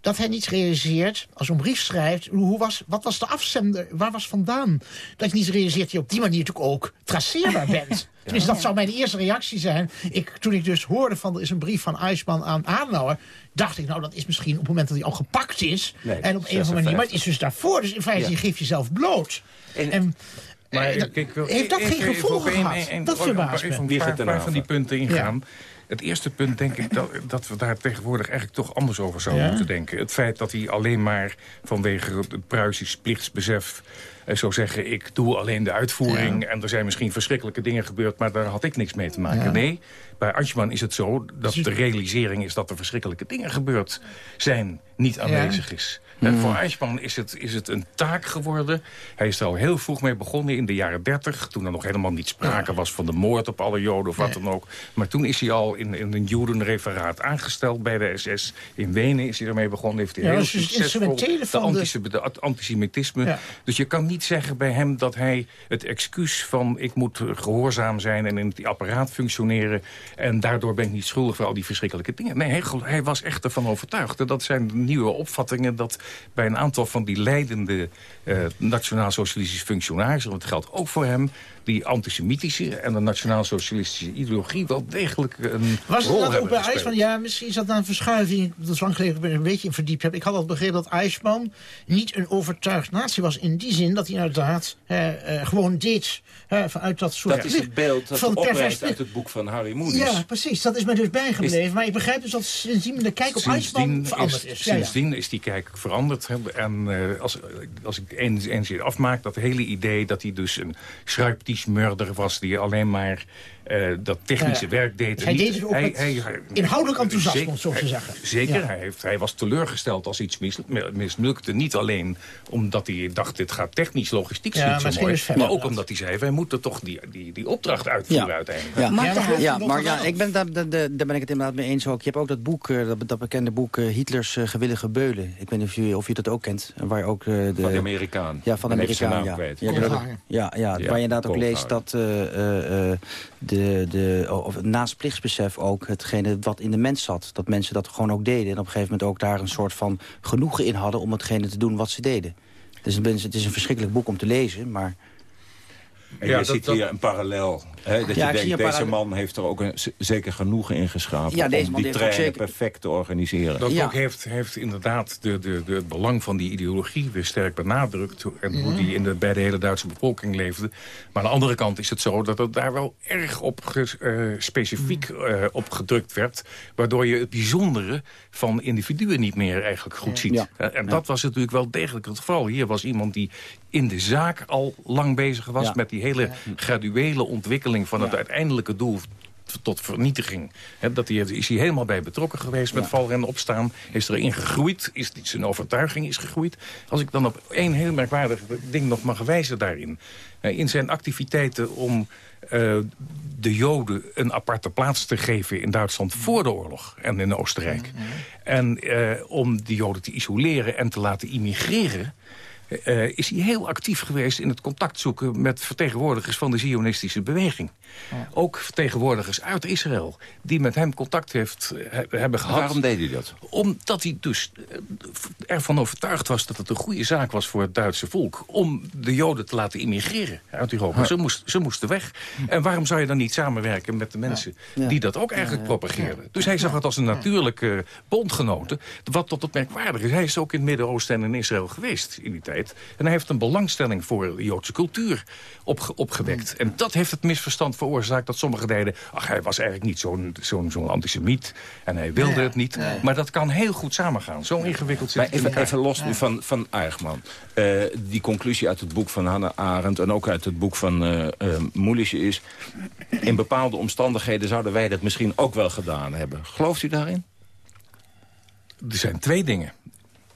dat hij niet realiseert, als een brief schrijft... Hoe was, wat was de afzender, waar was vandaan? Dat je niet realiseert dat je op die manier natuurlijk ook traceerbaar bent. Tenminste, dat zou mijn eerste reactie zijn. Ik, toen ik dus hoorde van er is een brief van Eisman aan Adenauer... dacht ik, nou, dat is misschien op het moment dat hij al gepakt is. Nee, en op een of andere manier, maar het is dus daarvoor. Dus in feite, ja. je geeft jezelf bloot. En, en maar, uh, kijk, heeft dat geen gevolgen gehad? Dat verbaast me. Even een paar van die punten ingaan. Ja. Het eerste punt denk ik dat, dat we daar tegenwoordig eigenlijk toch anders over zouden ja? moeten denken. Het feit dat hij alleen maar vanwege het Pruisisch plichtsbesef uh, zou zeggen... ik doe alleen de uitvoering ja. en er zijn misschien verschrikkelijke dingen gebeurd... maar daar had ik niks mee te maken. Ja. Nee, bij Eichmann is het zo dat de realisering is dat er verschrikkelijke dingen gebeurd zijn... niet aanwezig is. En Mm. voor Eichmann is het, is het een taak geworden. Hij is er al heel vroeg mee begonnen in de jaren 30... toen er nog helemaal niet sprake was van de moord op alle Joden of wat dan ook. Maar toen is hij al in, in een Jodenreferaat aangesteld bij de SS. In Wenen is hij ermee begonnen. Heeft hij Ja, heel het succesvol de, de- de antisemitisme. Ja. Dus je kan niet zeggen bij hem dat hij het excuus van... ik moet gehoorzaam zijn en in het apparaat functioneren... en daardoor ben ik niet schuldig voor al die verschrikkelijke dingen. Nee, hij, hij was echt ervan overtuigd. En dat zijn nieuwe opvattingen dat bij een aantal van die leidende... eh, nationaal-socialistische functionarissen... want het geldt ook voor hem... die antisemitische en de nationaal-socialistische ideologie... wel degelijk een Was het rol dat ook bij. Eichmann? Ja, misschien is dat dan een verschuiving. Dat is lang geleden ik een beetje in verdiept heb. Ik had al begrepen dat Eichmann niet een overtuigd nazi was. In die zin dat hij inderdaad eh, eh, gewoon deed eh, vanuit dat soort... Dat is het beeld dat van oprijst uit het boek van Harry Moelis. Ja, precies. Dat is mij dus bijgebleven. Maar ik begrijp dus dat sindsdien de kijk op Eichmann veranderd is. Ja, ja. Sindsdien is die kijk veranderd. hè. En eh, als, als ik eens, eens afmaak, dat hele idee dat hij dus een schruiptiesmurder was... die alleen maar eh, dat technische Ja. werk deed. Hij niet- deed het ook met inhoudelijk enthousiasme, om het zo te hij- zeggen. Zeker, Ja. hij, heeft, hij was teleurgesteld als iets mis, mislukte. Niet alleen omdat hij dacht, dit gaat technisch, logistiek Ja, niet maar zo mooi. maar ook omdat hij zei, wij moeten toch die, die, die opdracht uitvoeren uiteindelijk. Ja, Ja, maar ja, maar nog ja, ik ben, daar, daar, daar ben ik het inderdaad mee eens ook. Je hebt ook dat boek, eh, dat, dat bekende boek eh, Hitlers eh, gewillige beulen. Ik weet niet of je, of je dat ook kent. Waar ook, eh, de, Van de Amerikaan. Ja, van de Amerikaan, ja. Ja, ja, ja, Ja, waar je inderdaad ook leest dat eh, eh, eh, de, de, of naast plichtsbesef ook hetgene wat in de mens zat. Dat mensen dat gewoon ook deden. En op een gegeven moment ook daar een soort van genoegen in hadden... om hetgene te doen wat ze deden. Dus het is- het is een verschrikkelijk boek om te lezen, maar... En Ja, je dat- ziet dat- hier een parallel. Dat Ja, je denkt, deze man heeft er ook een, zeker genoegen in geschapen... Ja, deze om man die ook treinen zeker- perfect te organiseren. Dat Ja. boek heeft, heeft inderdaad de, de, de, het belang van die ideologie weer sterk benadrukt. En hoe die in de, bij de hele Duitse bevolking leefde. Maar aan de andere kant is het zo dat het daar wel erg op ges- eh, specifiek eh, op gedrukt werd. Waardoor je het bijzondere van individuen niet meer eigenlijk goed ziet. Ja. Eh, En dat was natuurlijk wel degelijk het geval. Hier was iemand die in de zaak al lang bezig was... Ja. met die hele graduele ontwikkeling van het uiteindelijke doel tot vernietiging. He, dat hij, is hij helemaal bij betrokken geweest met valrennen opstaan. Is erin gegroeid. Is zijn overtuiging is gegroeid. Als ik dan op één heel merkwaardig ding nog mag wijzen daarin. Eh, in zijn activiteiten om eh, de Joden een aparte plaats te geven in Duitsland voor de oorlog en in Oostenrijk. En eh, om die Joden te isoleren en te laten immigreren... eh, is hij heel actief geweest in het contact zoeken... met vertegenwoordigers van de Zionistische beweging. Ook vertegenwoordigers uit Israël... die met hem contact heeft, eh, he- hebben gehad. Waarom deed hij dat? Omdat hij dus eh, ervan overtuigd was dat het een goede zaak was voor het Duitse volk... om de Joden te laten immigreren uit Europa. Ze, moest, ze moesten weg. En waarom zou je dan niet samenwerken met de mensen... Ja. die dat ook eigenlijk propageerden? Dus hij zag het als een natuurlijke bondgenote. Wat tot het merkwaardig is. Hij is ook in het Midden-Oosten en in Israël geweest in die tijd. En hij heeft een belangstelling voor de Joodse cultuur opge- opgewekt. En dat heeft het misverstand veroorzaakt dat sommigen deden... ach, hij was eigenlijk niet zo'n zo'n zo'n antisemiet en hij wilde het niet. Maar dat kan heel goed samengaan. Zo ingewikkeld zit Maar even, elkaar. even los nu van, van Eichmann. Eh, die conclusie uit het boek van Hannah Arendt... en ook uit het boek van eh eh, Moelische is... in bepaalde omstandigheden zouden wij dat misschien ook wel gedaan hebben. Gelooft u daarin? Er zijn twee dingen.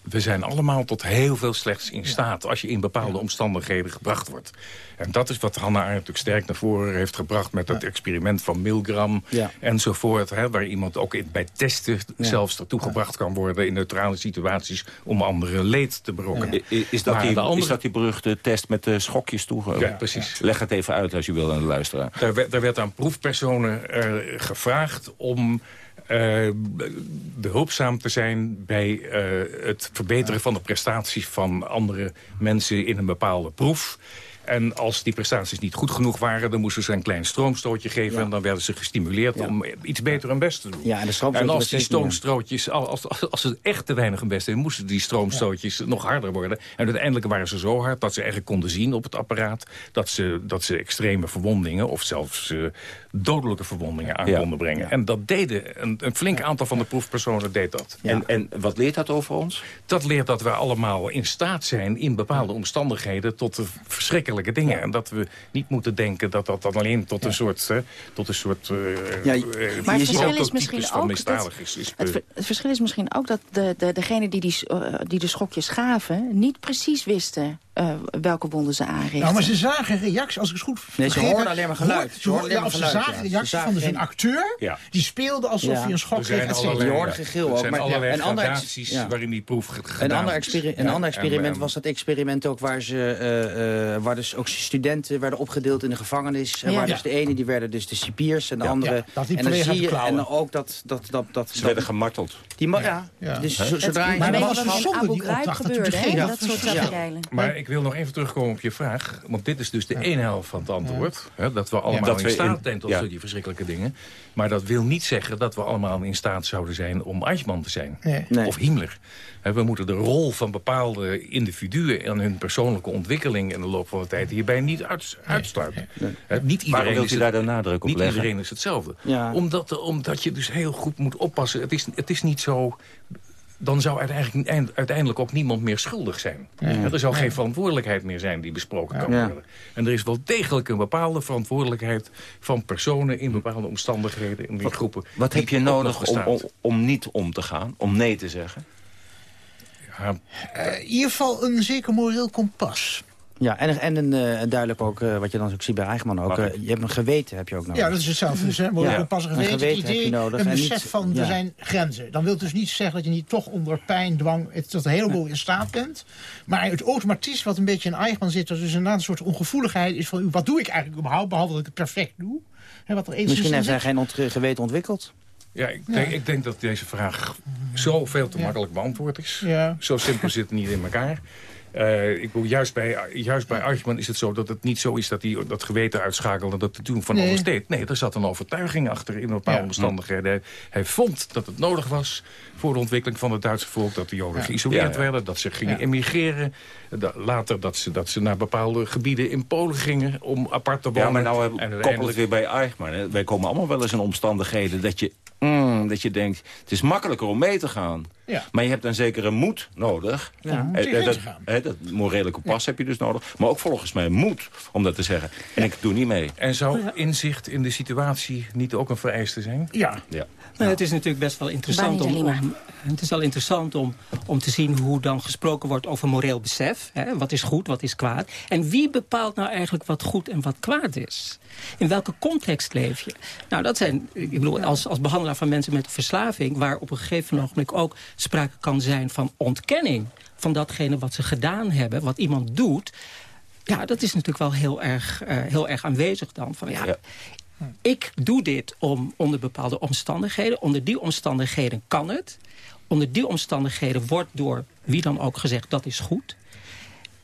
We zijn allemaal tot heel veel slechts in staat... als je in bepaalde omstandigheden gebracht wordt. En dat is wat Hannah Arendt natuurlijk sterk naar voren heeft gebracht... met dat experiment van Milgram Ja. enzovoort. Hè, waar iemand ook in, bij testen zelfs ertoe gebracht kan worden... in neutrale situaties om anderen leed te berokkenen. I- Is dat, Maar die, de andere- is dat die beruchte test met de schokjes toe? Ja, precies. Leg het even uit als u wil aan de luisteraar. Daar werd, daar werd aan proefpersonen eh, gevraagd om eh, behulpzaam te zijn bij eh, het verbeteren van de prestaties van andere mensen in een bepaalde proef. En als die prestaties niet goed genoeg waren... dan moesten ze een klein stroomstootje geven... en dan werden ze gestimuleerd om iets beter hun best te doen. Ja, en de en als die stroomstootjes... Als, als, als het echt te weinig hun best deden... moesten die stroomstootjes nog harder worden. En uiteindelijk waren ze zo hard dat ze eigenlijk konden zien op het apparaat... dat ze, dat ze extreme verwondingen of zelfs eh, dodelijke verwondingen aan Ja. konden brengen. En dat deden, een, een flink aantal van de proefpersonen deed dat. En, en wat leert dat over ons? Dat leert dat we allemaal in staat zijn in bepaalde omstandigheden... tot de verschrikkelijke verschrikkelijke dingen. En dat we niet moeten denken dat dat dan alleen tot een soort... Uh, tot een soort uh, ja, maar het verschil is misschien ook... Dat, is, is het, het, verschil is misschien ook dat de, de, degene die, die, die de schokjes gaven... niet precies wisten uh, welke wonden ze aanrichten. Nou, maar ze zagen reacties, als ik het goed Nee, ze hoorden alleen maar geluid. Ze, hoorden, ja, of ze zagen reacties ja. van dus een acteur... Ja. die speelde alsof hij een schok kreeg. Je hoorde gegil ook. Zijn allerlei gradaties waarin die proef gedaan Een ander, exper een ander experiment was dat experiment ook... waar, ze, uh, uh, waar dus ook studenten werden opgedeeld in de gevangenis. En waar dus de ene die werden dus de cipiers en de andere... en dan zie je en ook dat... dat, dat, dat ze werden gemarteld. Die ja. Dus zodra je... Maar dat was Abu Ghraib gebeurde, dat soort tafereelen. Ik wil nog even terugkomen op je vraag. Want dit is dus de ene helft van het antwoord. Hè, dat we allemaal in staat zijn tot ja. die verschrikkelijke dingen. Maar dat wil niet zeggen dat we allemaal in staat zouden zijn om Eichmann te zijn. Nee. Of Himmler. We moeten de rol van bepaalde individuen... en hun persoonlijke ontwikkeling in de loop van de tijd... hierbij niet uit, uitsluiten. Nee. Niet iedereen wilt u daar de nadruk op niet leggen? Niet iedereen is hetzelfde. Ja. Omdat, omdat je dus heel goed moet oppassen. Het is, het is niet zo dan zou uiteindelijk, uiteindelijk ook niemand meer schuldig zijn. Ja. Er zou geen verantwoordelijkheid meer zijn die besproken kan worden. En er is wel degelijk een bepaalde verantwoordelijkheid... van personen in bepaalde omstandigheden in die wat, groepen. Wat heb je nodig om, om, om, niet om te gaan? Om nee te zeggen? Ja. Uh, in ieder geval een zeker moreel kompas. Ja, en, en een, uh, duidelijk ook, uh, wat je dan ook ziet bij Eigenman ook, uh, je hebt een geweten heb je ook nodig. Ja, dat is hetzelfde. Dus, hè, ja. pas een geweten, een geweten idee, heb je nodig. een besef van, ja. er zijn grenzen. Dan wil het dus niet zeggen dat je niet toch onder pijn, dwang, tot een heleboel in staat bent. Maar het automatisme wat een beetje in Eigenman zit, dat dus inderdaad een soort ongevoeligheid is van, wat doe ik eigenlijk überhaupt, behalve dat ik het perfect doe. Hè, wat er Misschien heeft hij geen ont geweten ontwikkeld. Ja, ik denk, ja. ik denk, dat deze vraag zo veel te makkelijk beantwoord is. Ja. Zo simpel zit het niet in elkaar. Uh, ik bedoel, juist bij, juist bij Archman is het zo dat het niet zo is dat hij dat geweten uitschakelde... dat hij toen van nee. alles deed. Nee, er zat een overtuiging achter in bepaalde ja. omstandigheden. Hij, hij, vond dat het nodig was voor de ontwikkeling van het Duitse volk... dat de Joden ja. geïsoleerd werden, dat ze gingen emigreren. Da later dat ze, dat ze naar bepaalde gebieden in Polen gingen om apart te wonen. Ja, maar nou en koppel ik weer bij Eichmann. Hè. Wij komen allemaal wel eens in omstandigheden dat je, mm, dat je denkt... het is makkelijker om mee te gaan... Ja. Maar je hebt een zekere moed nodig. Ja, eh, dat, dat, dat, morele kompas ja. heb je dus nodig. Maar ook volgens mij moed om dat te zeggen. En ik doe niet mee. En zou inzicht in de situatie niet ook een vereiste zijn? Ja. ja. Nou, het is natuurlijk best wel interessant om, om, het is wel interessant om, om te zien hoe dan gesproken wordt over moreel besef. Hè? Wat is goed, wat is kwaad? En wie bepaalt nou eigenlijk wat goed en wat kwaad is? In welke context leef je? Nou, dat zijn, ik bedoel, als, als behandelaar van mensen met verslaving... waar op een gegeven moment ook sprake kan zijn van ontkenning... van datgene wat ze gedaan hebben, wat iemand doet... Ja, dat is natuurlijk wel heel erg, uh, heel erg aanwezig dan. Van, ja, ja. Ik doe dit om, onder bepaalde omstandigheden. Onder die omstandigheden kan het. Onder die omstandigheden wordt door wie dan ook gezegd dat is goed.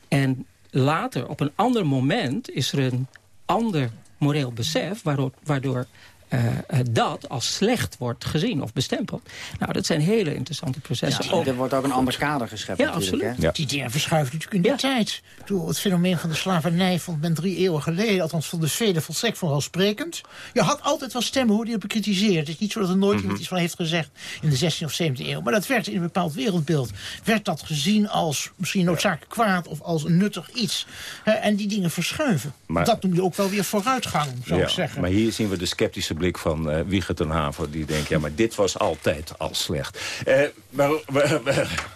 En later, op een ander moment, is er een ander moreel besef... waardoor, waardoor uh, dat als slecht wordt gezien of bestempeld. Nou, dat zijn hele interessante processen. Ja, er wordt ook een ander kader geschept ja, absoluut. Ja. Die dingen verschuiven natuurlijk in de ja. tijd. Toen het fenomeen van de slavernij vond men drie eeuwen geleden... althans van de vele volstrekt vanzelfsprekend. Je had altijd wel stemmen hoe die het bekritiseerd. Het is niet zo dat er nooit mm -hmm. iemand iets van heeft gezegd... in de 16e of 17e eeuw. Maar dat werd in een bepaald wereldbeeld... werd dat gezien als misschien noodzakelijk kwaad... of als een nuttig iets. He, en die dingen verschuiven. Maar, dat noem je ook wel weer vooruitgang, zou ja, ik zeggen. Maar hier zien we de sceptische blik van uh, Wieger ten. Die denkt, ja, maar dit was altijd al slecht. Uh, maar (laughs) we,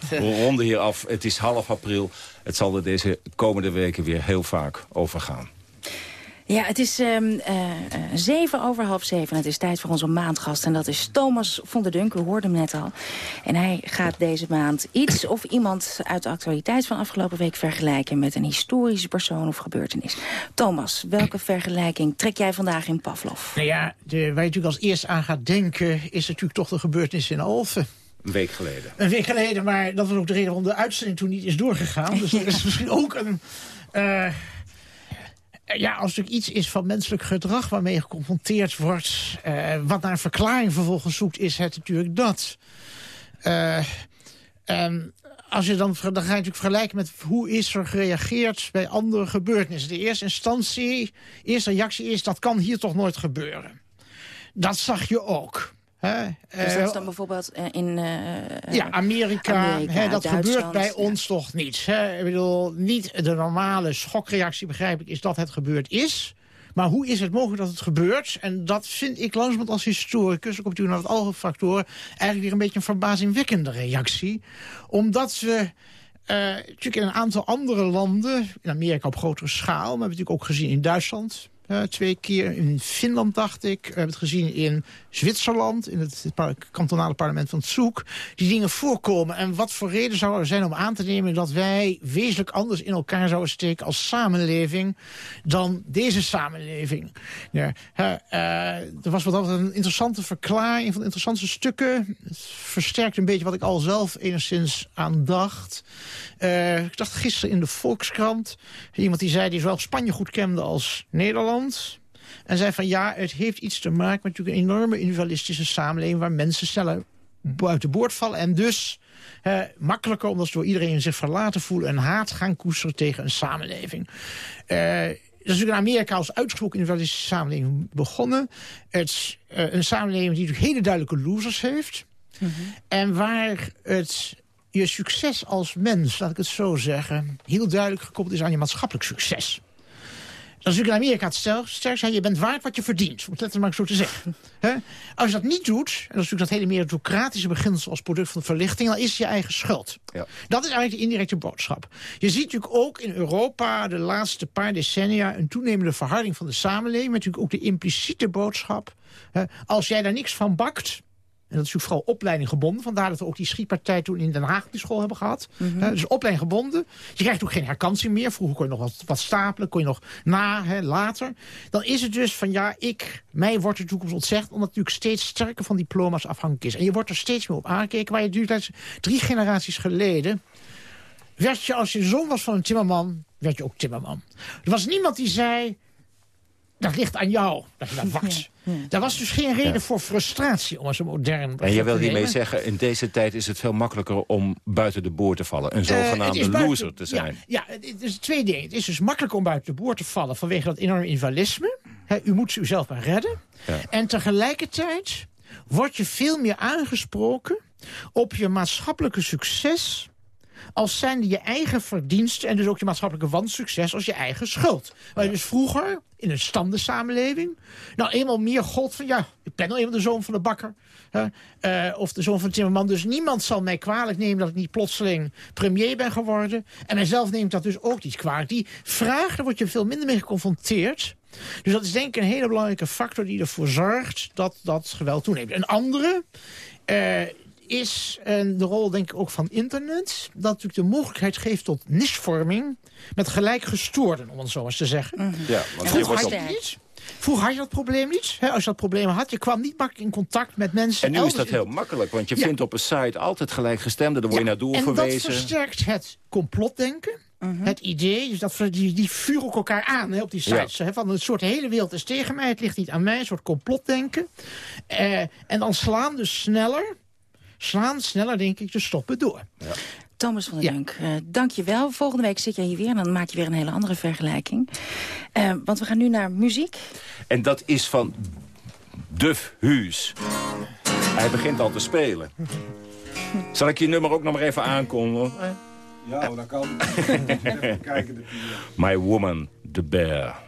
we ronden hier af. Het is half april. Het zal er deze komende weken weer heel vaak over gaan. Ja, het is um, uh, zeven over half zeven. Het is tijd voor onze maandgast. En dat is Thomas van der Dunk. We hoorden hem net al. En hij gaat deze maand iets of iemand uit de actualiteit van afgelopen week vergelijken... met een historische persoon of gebeurtenis. Thomas, welke vergelijking trek jij vandaag in Pavlov? Nou ja, de, waar je natuurlijk als eerst aan gaat denken... is natuurlijk toch de gebeurtenis in Alphen. Een week geleden. Een week geleden, maar dat was ook de reden waarom de uitzending toen niet is doorgegaan. Dus er is (laughs) misschien ook een... Uh, ja, als er iets is van menselijk gedrag waarmee geconfronteerd wordt... Uh, wat naar verklaring vervolgens zoekt, is het natuurlijk dat. Uh, um, als je dan, dan ga je natuurlijk vergelijken met hoe is er gereageerd bij andere gebeurtenissen. De eerste instantie, eerste reactie is dat kan hier toch nooit gebeuren. Dat zag je ook. Dus dat Eh, is dan bijvoorbeeld eh, in eh, ja, Amerika, Amerika, hè, dat gebeurt bij ja. ons toch niet. Hè? Ik bedoel, niet de normale schokreactie, begrijp ik, is dat het gebeurd is. Maar hoe is het mogelijk dat het gebeurt? En dat vind ik langzamerhand als historicus, dan komt u naar het algemeen factor, eigenlijk weer een beetje een verbazingwekkende reactie. Omdat we natuurlijk in een aantal andere landen, in Amerika op grotere schaal, maar we hebben het natuurlijk ook gezien in Duitsland, eh, twee keer in Finland, dacht ik. We hebben het gezien in Zwitserland, in het kantonale parlement van Zoek. Die dingen voorkomen. En wat voor reden zou er zijn om aan te nemen dat wij wezenlijk anders in elkaar zouden steken als samenleving dan deze samenleving? Ja, eh, er was wat altijd een interessante verklaring, van de interessantste stukken. Het versterkt een beetje wat ik al zelf enigszins aan Eh, ik dacht gisteren in de Volkskrant. Iemand die zei die zowel Spanje goed kende als Nederland. En zei van ja, het heeft iets te maken met natuurlijk een enorme individualistische samenleving... waar mensen sneller buiten boord vallen. En dus eh, makkelijker, omdat ze door iedereen zich verlaten voelen... een haat gaan koesteren tegen een samenleving. Eh, dat is natuurlijk in Amerika als uitgesproken individualistische samenleving begonnen. Het is eh, een samenleving die natuurlijk hele duidelijke losers heeft. En waar het je succes als mens, laat ik het zo zeggen... heel duidelijk gekoppeld is aan je maatschappelijk succes. Dat is natuurlijk in Amerika het stel- sterkste. Je bent waard wat je verdient, om het letterlijk maar zo te zeggen. (laughs) Als je dat niet doet, en dat is natuurlijk dat hele meritocratische beginsel als product van de verlichting, dan is het je eigen schuld. Dat is eigenlijk de indirecte boodschap. Je ziet natuurlijk ook in Europa de laatste paar decennia een toenemende verharding van de samenleving, met natuurlijk ook de impliciete boodschap. Als jij daar niks van bakt, en dat is natuurlijk vooral opleiding gebonden. Vandaar dat we ook die schietpartij toen in Den Haag op die school hebben gehad. Hè, dus opleiding gebonden. Je krijgt ook geen herkansing meer. Vroeger kon je nog wat, wat stapelen. Kon je nog na, hè, later. Dan is het dus van ja, ik, mij wordt de toekomst ontzegd. Omdat het natuurlijk steeds sterker van diploma's afhankelijk is. En je wordt er steeds meer op aangekeken. Waar je natuurlijk drie generaties geleden... werd je als je zoon was van een timmerman, werd je ook timmerman. Er was niemand die zei... Dat ligt aan jou, dat je dat wakt. Daar was dus geen reden voor frustratie, om als een modern En je begrip wil hiermee zeggen, in deze tijd is het veel makkelijker om buiten de boer te vallen. Een Eh, zogenaamde buiten- loser te zijn. Ja, ja, het is twee dingen. Het is dus makkelijk om buiten de boer te vallen vanwege dat enorme invalidisme. Hè, u moet uzelf maar redden. Ja. En tegelijkertijd word je veel meer aangesproken op je maatschappelijke succes als zijnde je eigen verdiensten en dus ook je maatschappelijke wansucces als je eigen schuld. Waar je dus vroeger, in een standensamenleving, nou eenmaal meer gold van ja, ik ben nou eenmaal de zoon van de bakker. hè, eh, of de zoon van de timmerman. Dus niemand zal mij kwalijk nemen dat ik niet plotseling premier ben geworden. En mijzelf neemt dat dus ook niet kwalijk. Die vraag, daar word je veel minder mee geconfronteerd. Dus dat is denk ik een hele belangrijke factor die ervoor zorgt dat dat geweld toeneemt. Een andere eh, is de rol denk ik ook van internet. Dat natuurlijk de mogelijkheid geeft tot nisvorming met gelijkgestoorden, om het zo eens te zeggen. Ja, want je Vroeger wordt had op- je het niet. Vroeger had je dat probleem niet. Hè, als je dat probleem had, je kwam niet makkelijk in contact met mensen. En nu is dat in- heel makkelijk, want je Ja. vindt op een site altijd gelijkgestemden. Daar word je Ja, naar En dat doorverwezen. versterkt het complotdenken. Het idee, dus dat, die, die vuren ook elkaar aan hè, op die Ja. sites. Hè, van een soort hele wereld is tegen mij, het ligt niet aan mij. Een soort complotdenken. Eh, en dan slaan dus sneller, slaan sneller denk ik de stoppen door. Thomas van der Dunk, eh, dank je wel. Volgende week zit jij hier weer en dan maak je weer een hele andere vergelijking. Eh, want we gaan nu naar muziek. En dat is van Duf Huus. Hij begint al te spelen. (laughs) Zal ik je nummer ook nog maar even aankondigen? Ja, dat kan. (laughs) Even kijken. De My Woman, The Bear.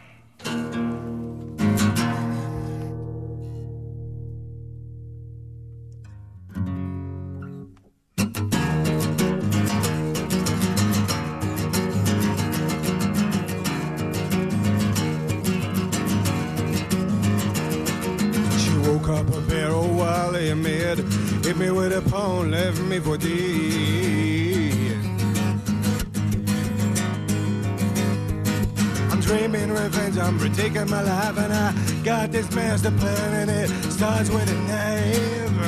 Hit me with a pound, left me for dead. I'm dreaming revenge, I'm retaking my life, and I got this master plan, and it starts with a name.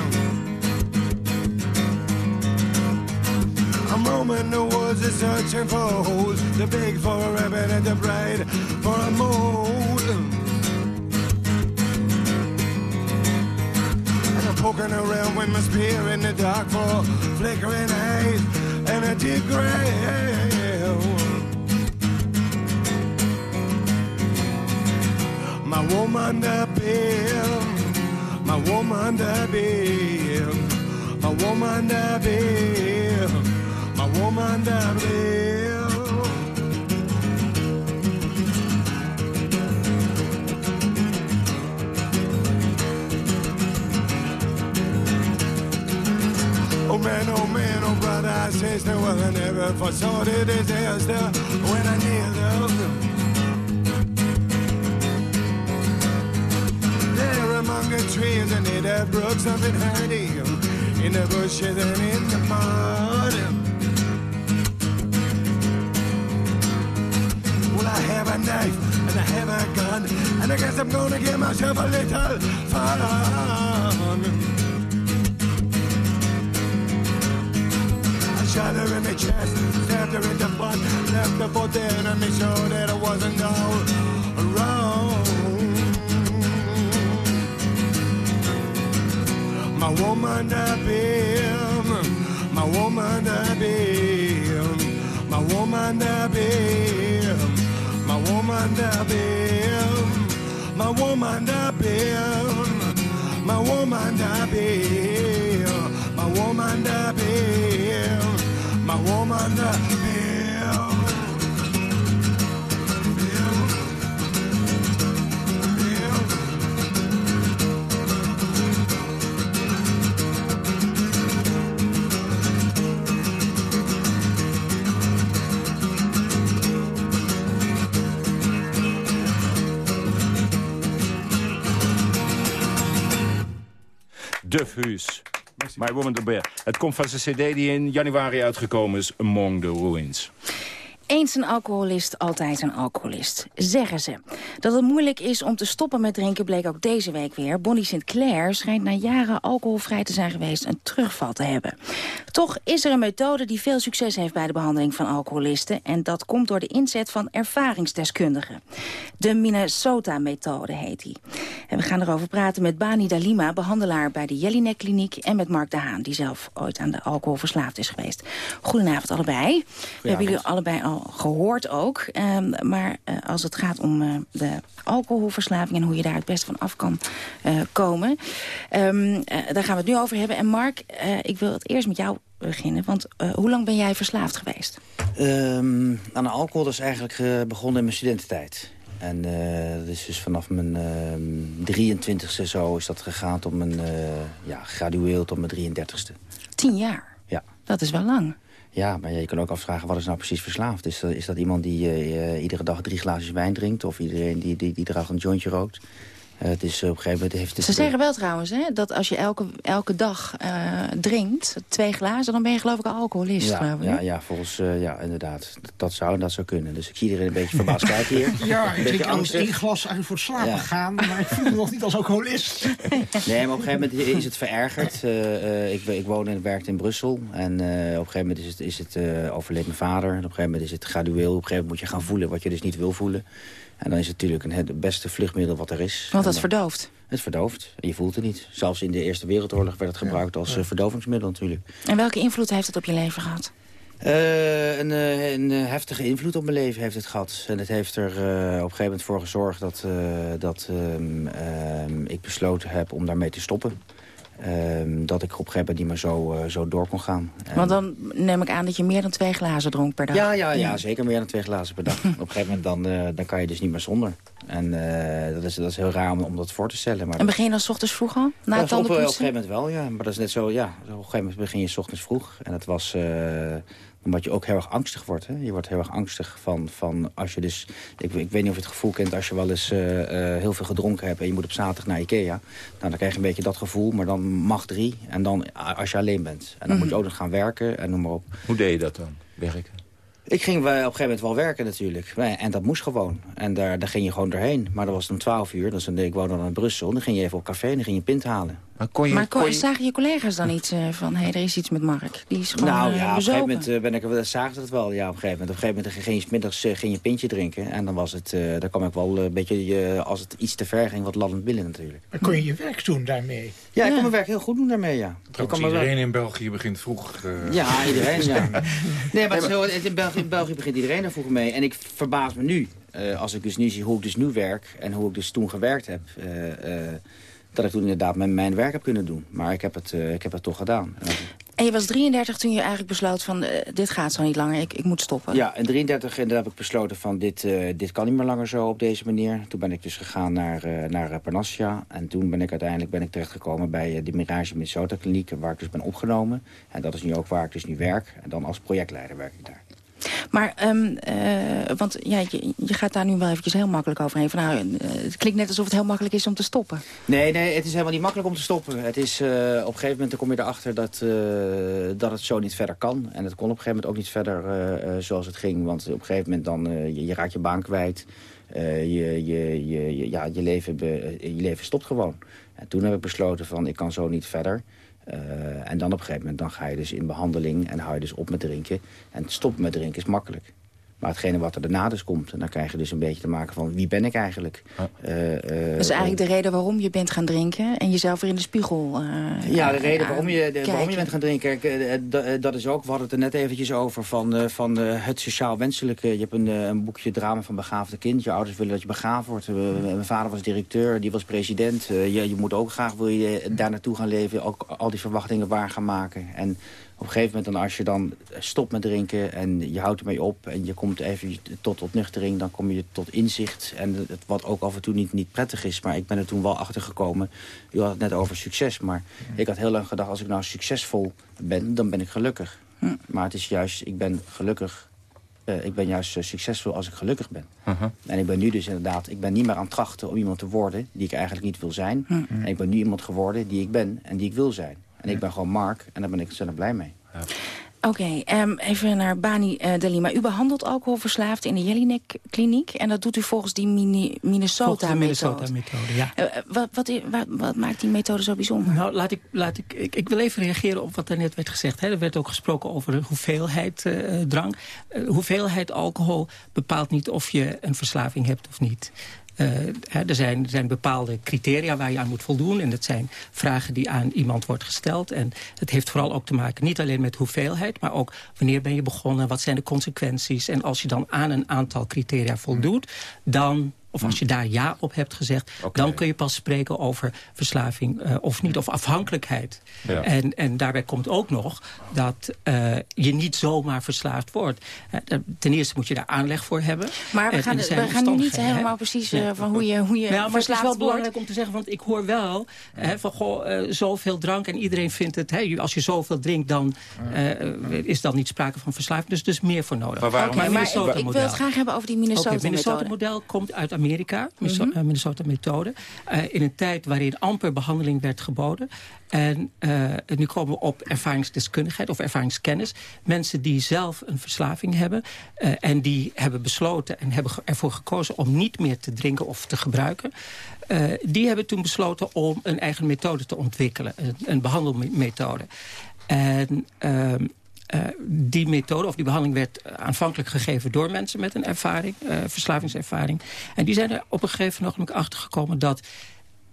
I'm roaming the woods, searching for holes, the big for a rabbit and the bright for a mold. Poking around with my spear in the dark for flickering eyes and a deep grave. My woman, the bear, my woman to be, my woman to be, my woman to be. Say there was I never foresaw the disaster when I need love. There among the trees and in the brooks I've been hiding in the bushes and in the mud. Well, I have a knife and I have a gun, and I guess I'm gonna give myself a little fun. Shot her in the chest, stabbed her in the butt, left her for dead, and made sure that it wasn't all wrong. My woman to be, my woman to be, my woman to be, my woman to be, my woman to be, my woman to be, my woman to be my woman to Bill. De Vuus. My Woman the Bear. Het komt van zijn cd die in januari uitgekomen is, Among the Ruins. Eens een alcoholist, altijd een alcoholist, zeggen ze. Dat het moeilijk is om te stoppen met drinken bleek ook deze week weer. Bonnie Sinclair schijnt na jaren alcoholvrij te zijn geweest een terugval te hebben. Toch is er een methode die veel succes heeft bij de behandeling van alcoholisten. En dat komt door de inzet van ervaringsdeskundigen. De Minnesota-methode heet die. En we gaan erover praten met Bani Dalima, behandelaar bij de Jelinek-kliniek... en met Mark de Haan, die zelf ooit aan de alcohol verslaafd is geweest. Goedenavond allebei. We hebben jullie allebei al gehoord ook. Um, maar uh, als het gaat om uh, de alcoholverslaving en hoe je daar het best van af kan uh, komen. Um, daar gaan we het nu over hebben. En Mark, ik wil het eerst met jou beginnen. Want hoe lang ben jij verslaafd geweest? Um, aan de alcohol is eigenlijk begonnen in mijn studententijd. En dat is dus vanaf mijn 23ste zo is dat gegaan tot mijn, ja, gradueel tot mijn 33ste. Tien jaar? Ja. Dat is wel lang. Ja, maar je kan ook afvragen, wat is nou precies verslaafd? Is dat, iemand die uh, iedere dag drie glaasjes wijn drinkt? Of iedereen die, die, die een jointje rookt? Uh, het is op een gegeven moment heeft het Ze zeggen wel trouwens hè, dat als je elke, elke dag uh, drinkt, twee glazen, dan ben je geloof ik een alcoholist. Ja, ja, ja, volgens, uh, ja inderdaad. Dat zou, dat zou kunnen. Dus ik zie iedereen een beetje verbaasd (laughs) kijken hier. Ja, ik drink al één glas eigenlijk voor het slapen ja. gaan, maar ik voel me nog niet als alcoholist. (laughs) Nee, maar op een gegeven moment is het verergerd. ik, ik woon en werkte in Brussel en op een gegeven moment is het, is het overleed mijn vader. En op een gegeven moment is het gradueel. Op een gegeven moment moet je gaan voelen wat je dus niet wil voelen. En dan is het natuurlijk een, het beste vluchtmiddel wat er is. Want dat verdooft? Het verdooft. En je voelt het niet. Zelfs in de Eerste Wereldoorlog werd het gebruikt als ja. verdovingsmiddel natuurlijk. En welke invloed heeft het op je leven gehad? Uh, een, een, heftige invloed op mijn leven heeft het gehad. En het heeft er uh, op een gegeven moment voor gezorgd dat, uh, dat ik besloten heb om daarmee te stoppen. Um, dat ik op een gegeven moment niet meer zo, uh, zo door kon gaan. Want dan neem ik aan dat je meer dan twee glazen dronk per dag. Ja, ja, ja, ja. zeker meer dan twee glazen per dag. (laughs) op een gegeven moment dan, uh, dan kan je dus niet meer zonder. En uh, dat, is, dat is heel raar om, om dat voor te stellen. Maar en begin je dan s ochtends vroeg al? Na ja, het op, op een gegeven moment wel, ja. Maar dat is net zo, ja. Op een gegeven moment begin je s ochtends vroeg. En dat was omdat je ook heel erg angstig wordt. Hè? Je wordt heel erg angstig van, van als je dus... Ik, ik weet niet of je het gevoel kent als je wel eens uh, uh, heel veel gedronken hebt... en je moet op zaterdag naar Ikea. Nou, dan krijg je een beetje dat gevoel, maar dan mag drie. En dan als je alleen bent. En dan mm -hmm. moet je ook nog gaan werken en noem maar op. Hoe deed je dat dan, werken? Ik ging op een gegeven moment wel werken natuurlijk. En dat moest gewoon. En daar, daar ging je gewoon doorheen. Maar dat was om 12 uur. Dus ik woonde dan in Brussel. Dan ging je even op café en dan ging je pint halen. Maar, kon je, maar kon je... zagen je collega's dan niet uh, van... hé, hey, er is iets met Mark? Die is gewoon Nou ja, uh, op een gegeven moment uh, ben ik, zagen ze het wel. Ja, op een gegeven moment. Op een gegeven moment ging je middags ging je een pintje drinken. En dan was het... daar kwam ik wel een beetje... als het iets te ver ging, wat lallend binnen natuurlijk. Maar kon je je werk doen daarmee? Ja, ik kon mijn werk heel goed doen daarmee, ja. Trouwens, iedereen wel... in België begint vroeg. Ja, iedereen, ja. (laughs) nee, maar, zo, in, België, in België begint iedereen er vroeg mee. En ik verbaas me nu, uh, als ik dus nu zie hoe ik dus nu werk... en hoe ik dus toen gewerkt heb... Dat ik toen inderdaad mijn, mijn werk heb kunnen doen. Maar ik heb het, uh, ik heb het toch gedaan. En je was 33 toen je eigenlijk besloot van uh, dit gaat zo niet langer, ik, ik moet stoppen. Ja, in 33 en heb ik besloten van dit, uh, dit kan niet meer langer zo op deze manier. Toen ben ik dus gegaan naar, uh, naar Parnassia. En toen ben ik uiteindelijk ben ik terechtgekomen bij de Mirage Minnesota Kliniek... waar ik dus ben opgenomen. En dat is nu ook waar ik dus nu werk. En dan als projectleider werk ik daar. Maar, um, uh, want ja, je, gaat daar nu wel eventjes heel makkelijk overheen. Van, nou, uh, het klinkt net alsof het heel makkelijk is om te stoppen. Nee, nee, het is helemaal niet makkelijk om te stoppen. Het is, uh, op een gegeven moment kom je erachter dat, dat het zo niet verder kan. En het kon op een gegeven moment ook niet verder zoals het ging. Want op een gegeven moment dan, je, je, raakt je baan kwijt. je, je, je, ja, je, leven je leven stopt gewoon. En toen heb ik besloten van, ik kan zo niet verder. Uh, en dan op een gegeven moment dan ga je dus in behandeling en hou je dus op met drinken. En stoppen met drinken is makkelijk. Maar hetgene wat er daarna dus komt, en dan krijg je dus een beetje te maken van wie ben ik eigenlijk. Ja. Uh, uh, dat is eigenlijk de reden waarom je bent gaan drinken en jezelf weer in de spiegel Ja, de reden waarom je, de, waarom je bent gaan drinken, kijk, dat is ook, we hadden het er net eventjes over, van, van het sociaal wenselijke. Je hebt een, een boekje Drama van begaafde kind, je ouders willen dat je begaafd wordt. mijn vader was directeur, die was president. je, je moet ook graag, wil je daar naartoe gaan leven, ook al die verwachtingen waar gaan maken. En op een gegeven moment, dan als je dan stopt met drinken en je houdt ermee op... en je komt even tot ontnuchtering, dan kom je tot inzicht. En het, wat ook af en toe niet, niet prettig is. Maar ik ben er toen wel achter gekomen. U had het net over succes, maar ik had heel lang gedacht... als ik nou succesvol ben, dan ben ik gelukkig. Hm. Maar het is juist, ik ben gelukkig... Uh, ik ben juist uh, succesvol als ik gelukkig ben. Uh -huh. En ik ben nu dus inderdaad, ik ben niet meer aan het trachten om iemand te worden... die ik eigenlijk niet wil zijn. -huh. En ik ben nu iemand geworden die ik ben en die ik wil zijn. En ik ben gewoon Mark en daar ben ik ontzettend blij mee. Ja. Oké, okay, um, even naar Bani uh, Delima. U behandelt alcoholverslaafd in de Jelinek-kliniek... en dat doet u volgens die Minnesota-methode. Minnesota-methode, ja. Uh, wat, wat, wat, wat, maakt die methode zo bijzonder? Nou, laat ik, laat ik, ik, ik wil even reageren op wat er net werd gezegd. Hè. Er werd ook gesproken over de hoeveelheid uh, drank. hoeveelheid alcohol bepaalt niet of je een verslaving hebt of niet. Uh, er, zijn, er zijn bepaalde criteria waar je aan moet voldoen. En dat zijn vragen die aan iemand wordt gesteld. En het heeft vooral ook te maken niet alleen met hoeveelheid... maar ook wanneer ben je begonnen, wat zijn de consequenties. En als je dan aan een aantal criteria voldoet... dan of als je daar ja op hebt gezegd... Okay. dan kun je pas spreken over verslaving uh, of niet, of afhankelijkheid. Ja. En, en daarbij komt ook nog dat uh, je niet zomaar verslaafd wordt. Uh, ten eerste moet je daar aanleg voor hebben. Maar we gaan, we gaan nu niet helemaal precies ja. van hoe je, hoe je ja, maar verslaafd Het is wel wordt. belangrijk om te zeggen, want ik hoor wel hè, van goh, zoveel drank... en iedereen vindt het, hè, als je zoveel drinkt, dan is dan niet sprake van verslaving. Dus dus meer voor nodig. Maar, waarom, okay, maar ik wil het graag hebben over die Minnesota-model. Okay, Minnesota-model komt uit Amerika, Minnesota-methode. Mm -hmm. uh, in een tijd waarin amper behandeling werd geboden. En uh, nu komen we op ervaringsdeskundigheid of ervaringskennis. Mensen die zelf een verslaving hebben. En die hebben besloten en hebben ervoor gekozen om niet meer te drinken of te gebruiken. Uh, die hebben toen besloten om een eigen methode te ontwikkelen. Een, een behandelmethode. En... Uh, uh, die methode of die behandeling werd aanvankelijk gegeven door mensen met een ervaring, uh, verslavingservaring. En die zijn er op een gegeven moment achter gekomen dat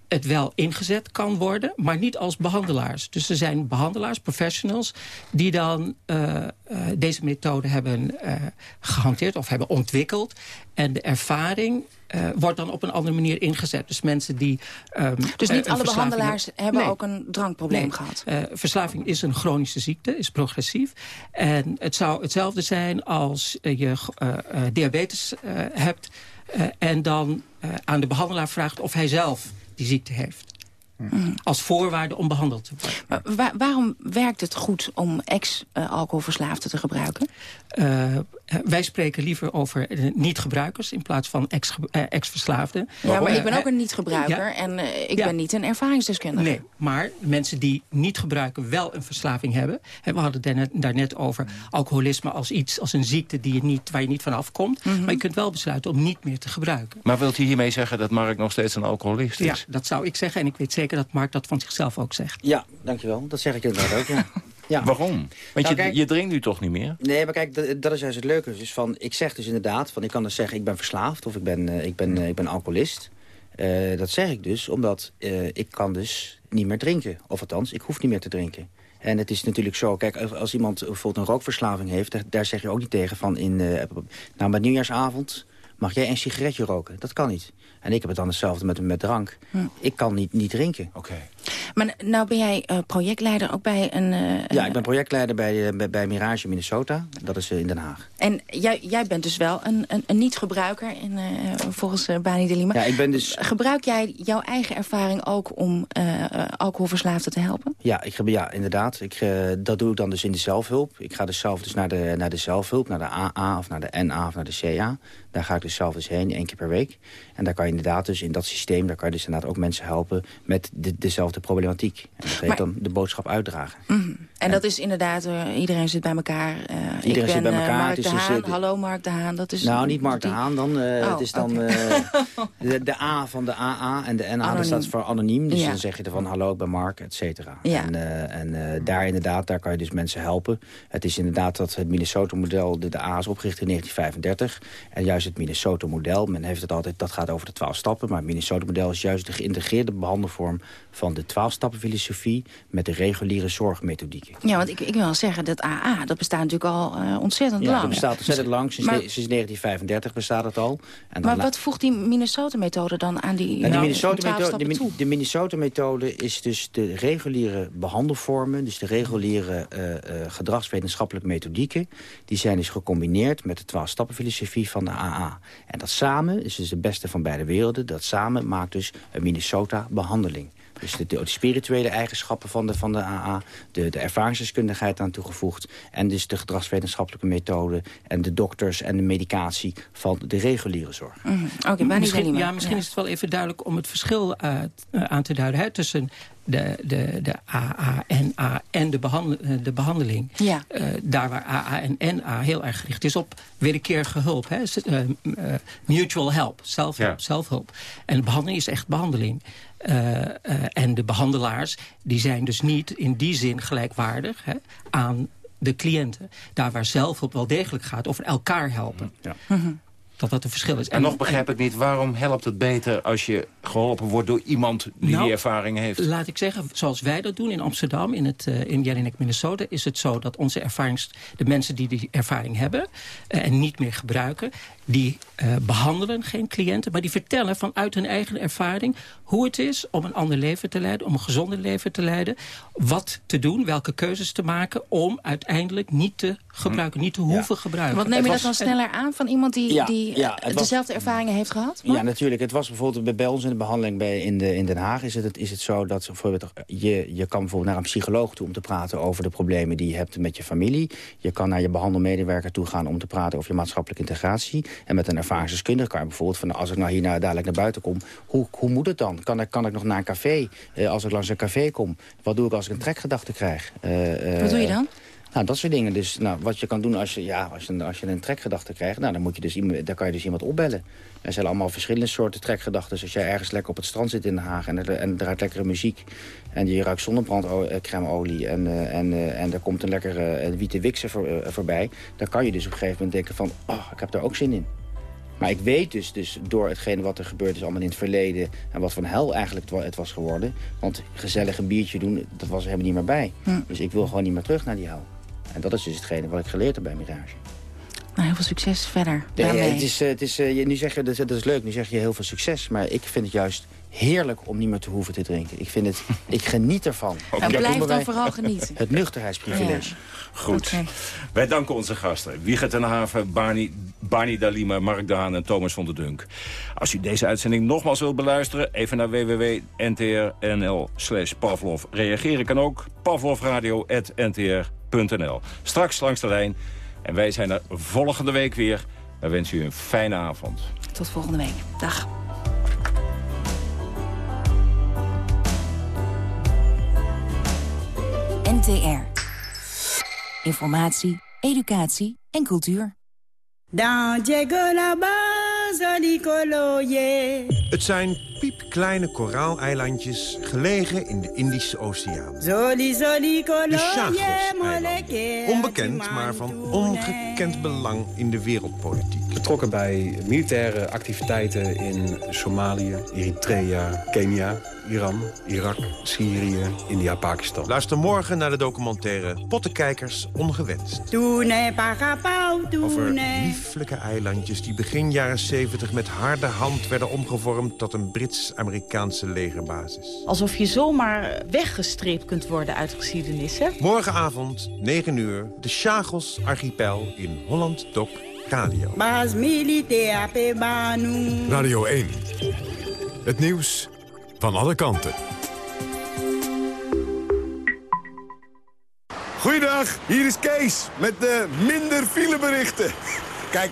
het wel ingezet kan worden, maar niet als behandelaars. Dus er zijn behandelaars, professionals, die dan uh, uh, deze methode hebben uh, gehanteerd of hebben ontwikkeld. En de ervaring wordt dan op een andere manier ingezet. Dus mensen die... Um, dus niet alle behandelaars hebben nee. ook een drankprobleem nee. gehad? Verslaving is een chronische ziekte, is progressief. En het zou hetzelfde zijn als je diabetes hebt... en dan aan de behandelaar vraagt of hij zelf die ziekte heeft. Mm. Als voorwaarde om behandeld te worden. Maar waar, waarom werkt het goed om ex-alcoholverslaafden te gebruiken? Uh, wij spreken liever over niet-gebruikers in plaats van ex-verslaafden. Ex ja, maar ik ben ook een niet-gebruiker ja. en uh, ik ja. ben niet een ervaringsdeskundige. Nee, maar mensen die niet gebruiken wel een verslaving hebben. Hè, we hadden het daar net over alcoholisme als iets, als een ziekte die je niet, waar je niet van afkomt. Mm -hmm. Maar je kunt wel besluiten om niet meer te gebruiken. Maar wilt u hiermee zeggen dat Mark nog steeds een alcoholist is? Ja, dat zou ik zeggen en ik weet zeker dat Mark dat van zichzelf ook zegt. Ja, dankjewel. Dat zeg ik inderdaad ook, ja. (laughs) Ja. Waarom? Want nou, je, kijk, je drinkt nu toch niet meer? Nee, maar kijk, dat, is juist het leuke. Dus van, ik zeg dus inderdaad, van, ik kan dus zeggen ik ben verslaafd of ik ben, uh, ik ben, uh, ik ben alcoholist. Uh, dat zeg ik dus omdat ik kan dus niet meer drinken. Of althans, ik hoef niet meer te drinken. En het is natuurlijk zo, kijk, als iemand bijvoorbeeld een rookverslaving heeft... daar, daar zeg je ook niet tegen van in, nou, bij nieuwjaarsavond mag jij een sigaretje roken? Dat kan niet. En ik heb het dan hetzelfde met, met drank. Hm. Ik kan niet, niet drinken. Oké. Maar nou ben jij uh, projectleider ook bij een... Uh, ja, ik ben projectleider bij, bij, bij, Mirage Minnesota. Dat is in Den Haag. En jij, jij bent dus wel een, een, een niet-gebruiker volgens Bani de Lima. Ja, ik ben dus... Gebruik jij jouw eigen ervaring ook om alcoholverslaafden te helpen? Ja, ik, ja inderdaad. Ik, dat doe ik dan dus in de zelfhulp. Ik ga dus zelf dus naar de, naar de zelfhulp, naar de AA of naar de NA of naar de CA. Daar ga ik dus zelf eens heen, één keer per week. En daar kan je inderdaad dus in dat systeem... daar kan je dus inderdaad ook mensen helpen met de, dezelfde problematiek. En dat heet dan de boodschap uitdragen. Mm En, dat is inderdaad, uh, iedereen zit bij elkaar. Uh, iedereen ik ben, zit bij elkaar. Uh, Mark de Haan, hallo Mark de Haan. Dat is, nou, niet Mark de Haan dan. Oh, het is dan (laughs) de, de, A van de AA en de NA, dat staat voor anoniem. Dus dan zeg je ervan hallo, ik ben Mark, et cetera. Ja. En, en daar inderdaad, daar kan je dus mensen helpen. Het is inderdaad dat het Minnesota-model, de, de A is opgericht in 1935. En juist het Minnesota-model, men heeft het altijd, dat gaat over de twaalf stappen. Maar het Minnesota-model is juist de geïntegreerde behandelvorm van de twaalfstappenfilosofie met de reguliere Ja, want ik, ik wil zeggen, dat AA, dat bestaat natuurlijk al uh, ontzettend ja, lang. dat bestaat ontzettend lang. Sinds, maar, sinds 1935 bestaat het al. En maar wat voegt die Minnesota-methode dan aan die, nou, de Minnesota-methode de, de Minnesota-methode is dus de reguliere behandelvormen... dus de reguliere uh, uh, gedragswetenschappelijke methodieken... die zijn dus gecombineerd met de twaalfstappenfilosofie van de AA. En dat samen is dus de beste van beide werelden. Dat samen maakt dus een Minnesota-behandeling. Dus de, de, spirituele eigenschappen van de, van de AA, de, de ervaringsdeskundigheid aan toegevoegd... en dus de gedragswetenschappelijke methode en de dokters en de medicatie van de reguliere zorg. Mm -hmm. misschien, ja, misschien is het wel even duidelijk om het verschil uh, aan te duiden... Hè, tussen de, de, de AA, NA en de, behandel, eh, de behandeling. Ja. Uh, daar waar AA en NA heel erg gericht is op wederkerige hulp. Hè? Uh, mutual help, zelfhulp, ja. zelfhulp. En de behandeling is echt behandeling. Uh, uh, en de behandelaars die zijn dus niet in die zin gelijkwaardig hè, aan de cliënten. Daar waar zelfhulp wel degelijk gaat over elkaar helpen. Ja. Mm -hmm dat dat een verschil is. En, en nog begrijp ik niet, waarom helpt het beter als je geholpen wordt door iemand die nou, die ervaring heeft? Laat ik zeggen, zoals wij dat doen in Amsterdam, in, het, uh, in Jelinek, Minnesota, is het zo dat onze ervarings, de mensen die die ervaring hebben uh, en niet meer gebruiken, die uh, behandelen geen cliënten, maar die vertellen vanuit hun eigen ervaring hoe het is om een ander leven te leiden, om een gezonder leven te leiden, wat te doen, welke keuzes te maken om uiteindelijk niet te gebruiken, niet te hoeven ja. gebruiken. Wat neem je dat dan sneller aan van iemand die, ja, die ja, dezelfde was, ervaringen heeft gehad? Maar? Ja, natuurlijk. Het was bijvoorbeeld bij ons in de behandeling bij, in, de, in Den Haag is het, is het zo dat bijvoorbeeld, je, je kan bijvoorbeeld naar een psycholoog toe om te praten over de problemen die je hebt met je familie. Je kan naar je behandelmedewerker toe gaan om te praten over je maatschappelijke integratie. En met een ervaringsdeskundige kan je bijvoorbeeld van als ik nou hier nou dadelijk naar buiten kom, hoe, hoe moet het dan? Kan ik, kan ik nog naar een café uh, als ik langs een café kom? Wat doe ik als ik een trekgedachte krijg? Uh, Wat doe je dan? Nou, dat soort dingen. Dus nou, wat je kan doen als je, ja, als je, als je een trekgedachte krijgt... Nou, dan, moet je dus, dan kan je dus iemand opbellen. Er zijn allemaal verschillende soorten trekgedachten. Als jij ergens lekker op het strand zit in Den Haag... en er, en er draait lekkere muziek... en je ruikt zonnebrandcremeolie... en, uh, en, uh, en er komt een lekkere uh, witte wikse voor, voorbij... dan kan je dus op een gegeven moment denken van... oh, ik heb daar ook zin in. Maar ik weet dus, dus door hetgene wat er gebeurd is allemaal in het verleden... en wat van hel eigenlijk het was geworden... want gezellig een biertje doen, dat was er helemaal niet meer bij. Hm. Dus ik wil gewoon niet meer terug naar die hel. En dat is dus hetgene wat ik geleerd heb bij Mirage. Nou, heel veel succes verder. Ja, het is, het is, nu zeg je, dat, dat is leuk, nu zeg je heel veel succes. Maar ik vind het juist heerlijk om niet meer te hoeven te drinken. Ik, vind het, ik geniet ervan. Okay. (laughs) Nou, blijf dan vooral genieten. (laughs) Het nuchterheidsprivilege. Ja. Goed. Okay. Wij danken onze gasten. Wiegert ten Haven, Barney, Barney Dalima, Mark Daan en Thomas van der Dunk. Als u deze uitzending nogmaals wilt beluisteren... even naar www.ntrnl slash Pavlov. Reageren kan ook pavlovradio.ntr.nl. Straks langs de lijn. En wij zijn er volgende week weer. Wij wensen u een fijne avond. Tot volgende week. Dag. NTR. Informatie, educatie en cultuur. Dans la base, Het zijn piepkleine koraaleilandjes gelegen in de Indische Oceaan. De Chagos-eilanden. Onbekend, maar van ongekend belang in de wereldpolitiek. Betrokken bij militaire activiteiten in Somalië, Eritrea, Kenia, Iran, Irak, Syrië, India, Pakistan. Luister morgen naar de documentaire Pottenkijkers ongewenst. Over lieflijke eilandjes die begin jaren 70 met harde hand werden omgevormd tot een Brits-Amerikaanse legerbasis. Alsof je zomaar weggestreept kunt worden uit geschiedenis, hè? Morgenavond, 9 uur, de Chagos Archipel in Holland Doc Radio. Radio 1. Het nieuws van alle kanten. Goeiedag, hier is Kees met de minder fileberichten. Kijk,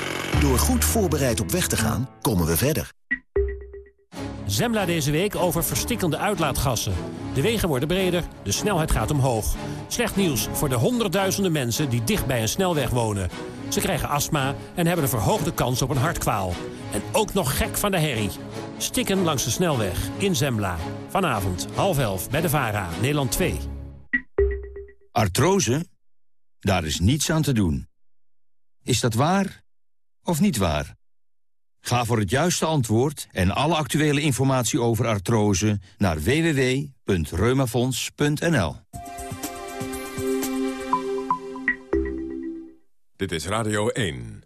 Door goed voorbereid op weg te gaan, komen we verder. Zembla deze week over verstikkende uitlaatgassen. De wegen worden breder, de snelheid gaat omhoog. Slecht nieuws voor de honderdduizenden mensen die dicht bij een snelweg wonen. Ze krijgen astma en hebben een verhoogde kans op een hartkwaal. En ook nog gek van de herrie. Stikken langs de snelweg in Zembla. Vanavond half elf bij de VARA, Nederland 2. Artrose? Daar is niets aan te doen. Is dat waar of niet waar? Ga voor het juiste antwoord en alle actuele informatie over artrose naar www.reumafonds.nl. Dit is Radio 1.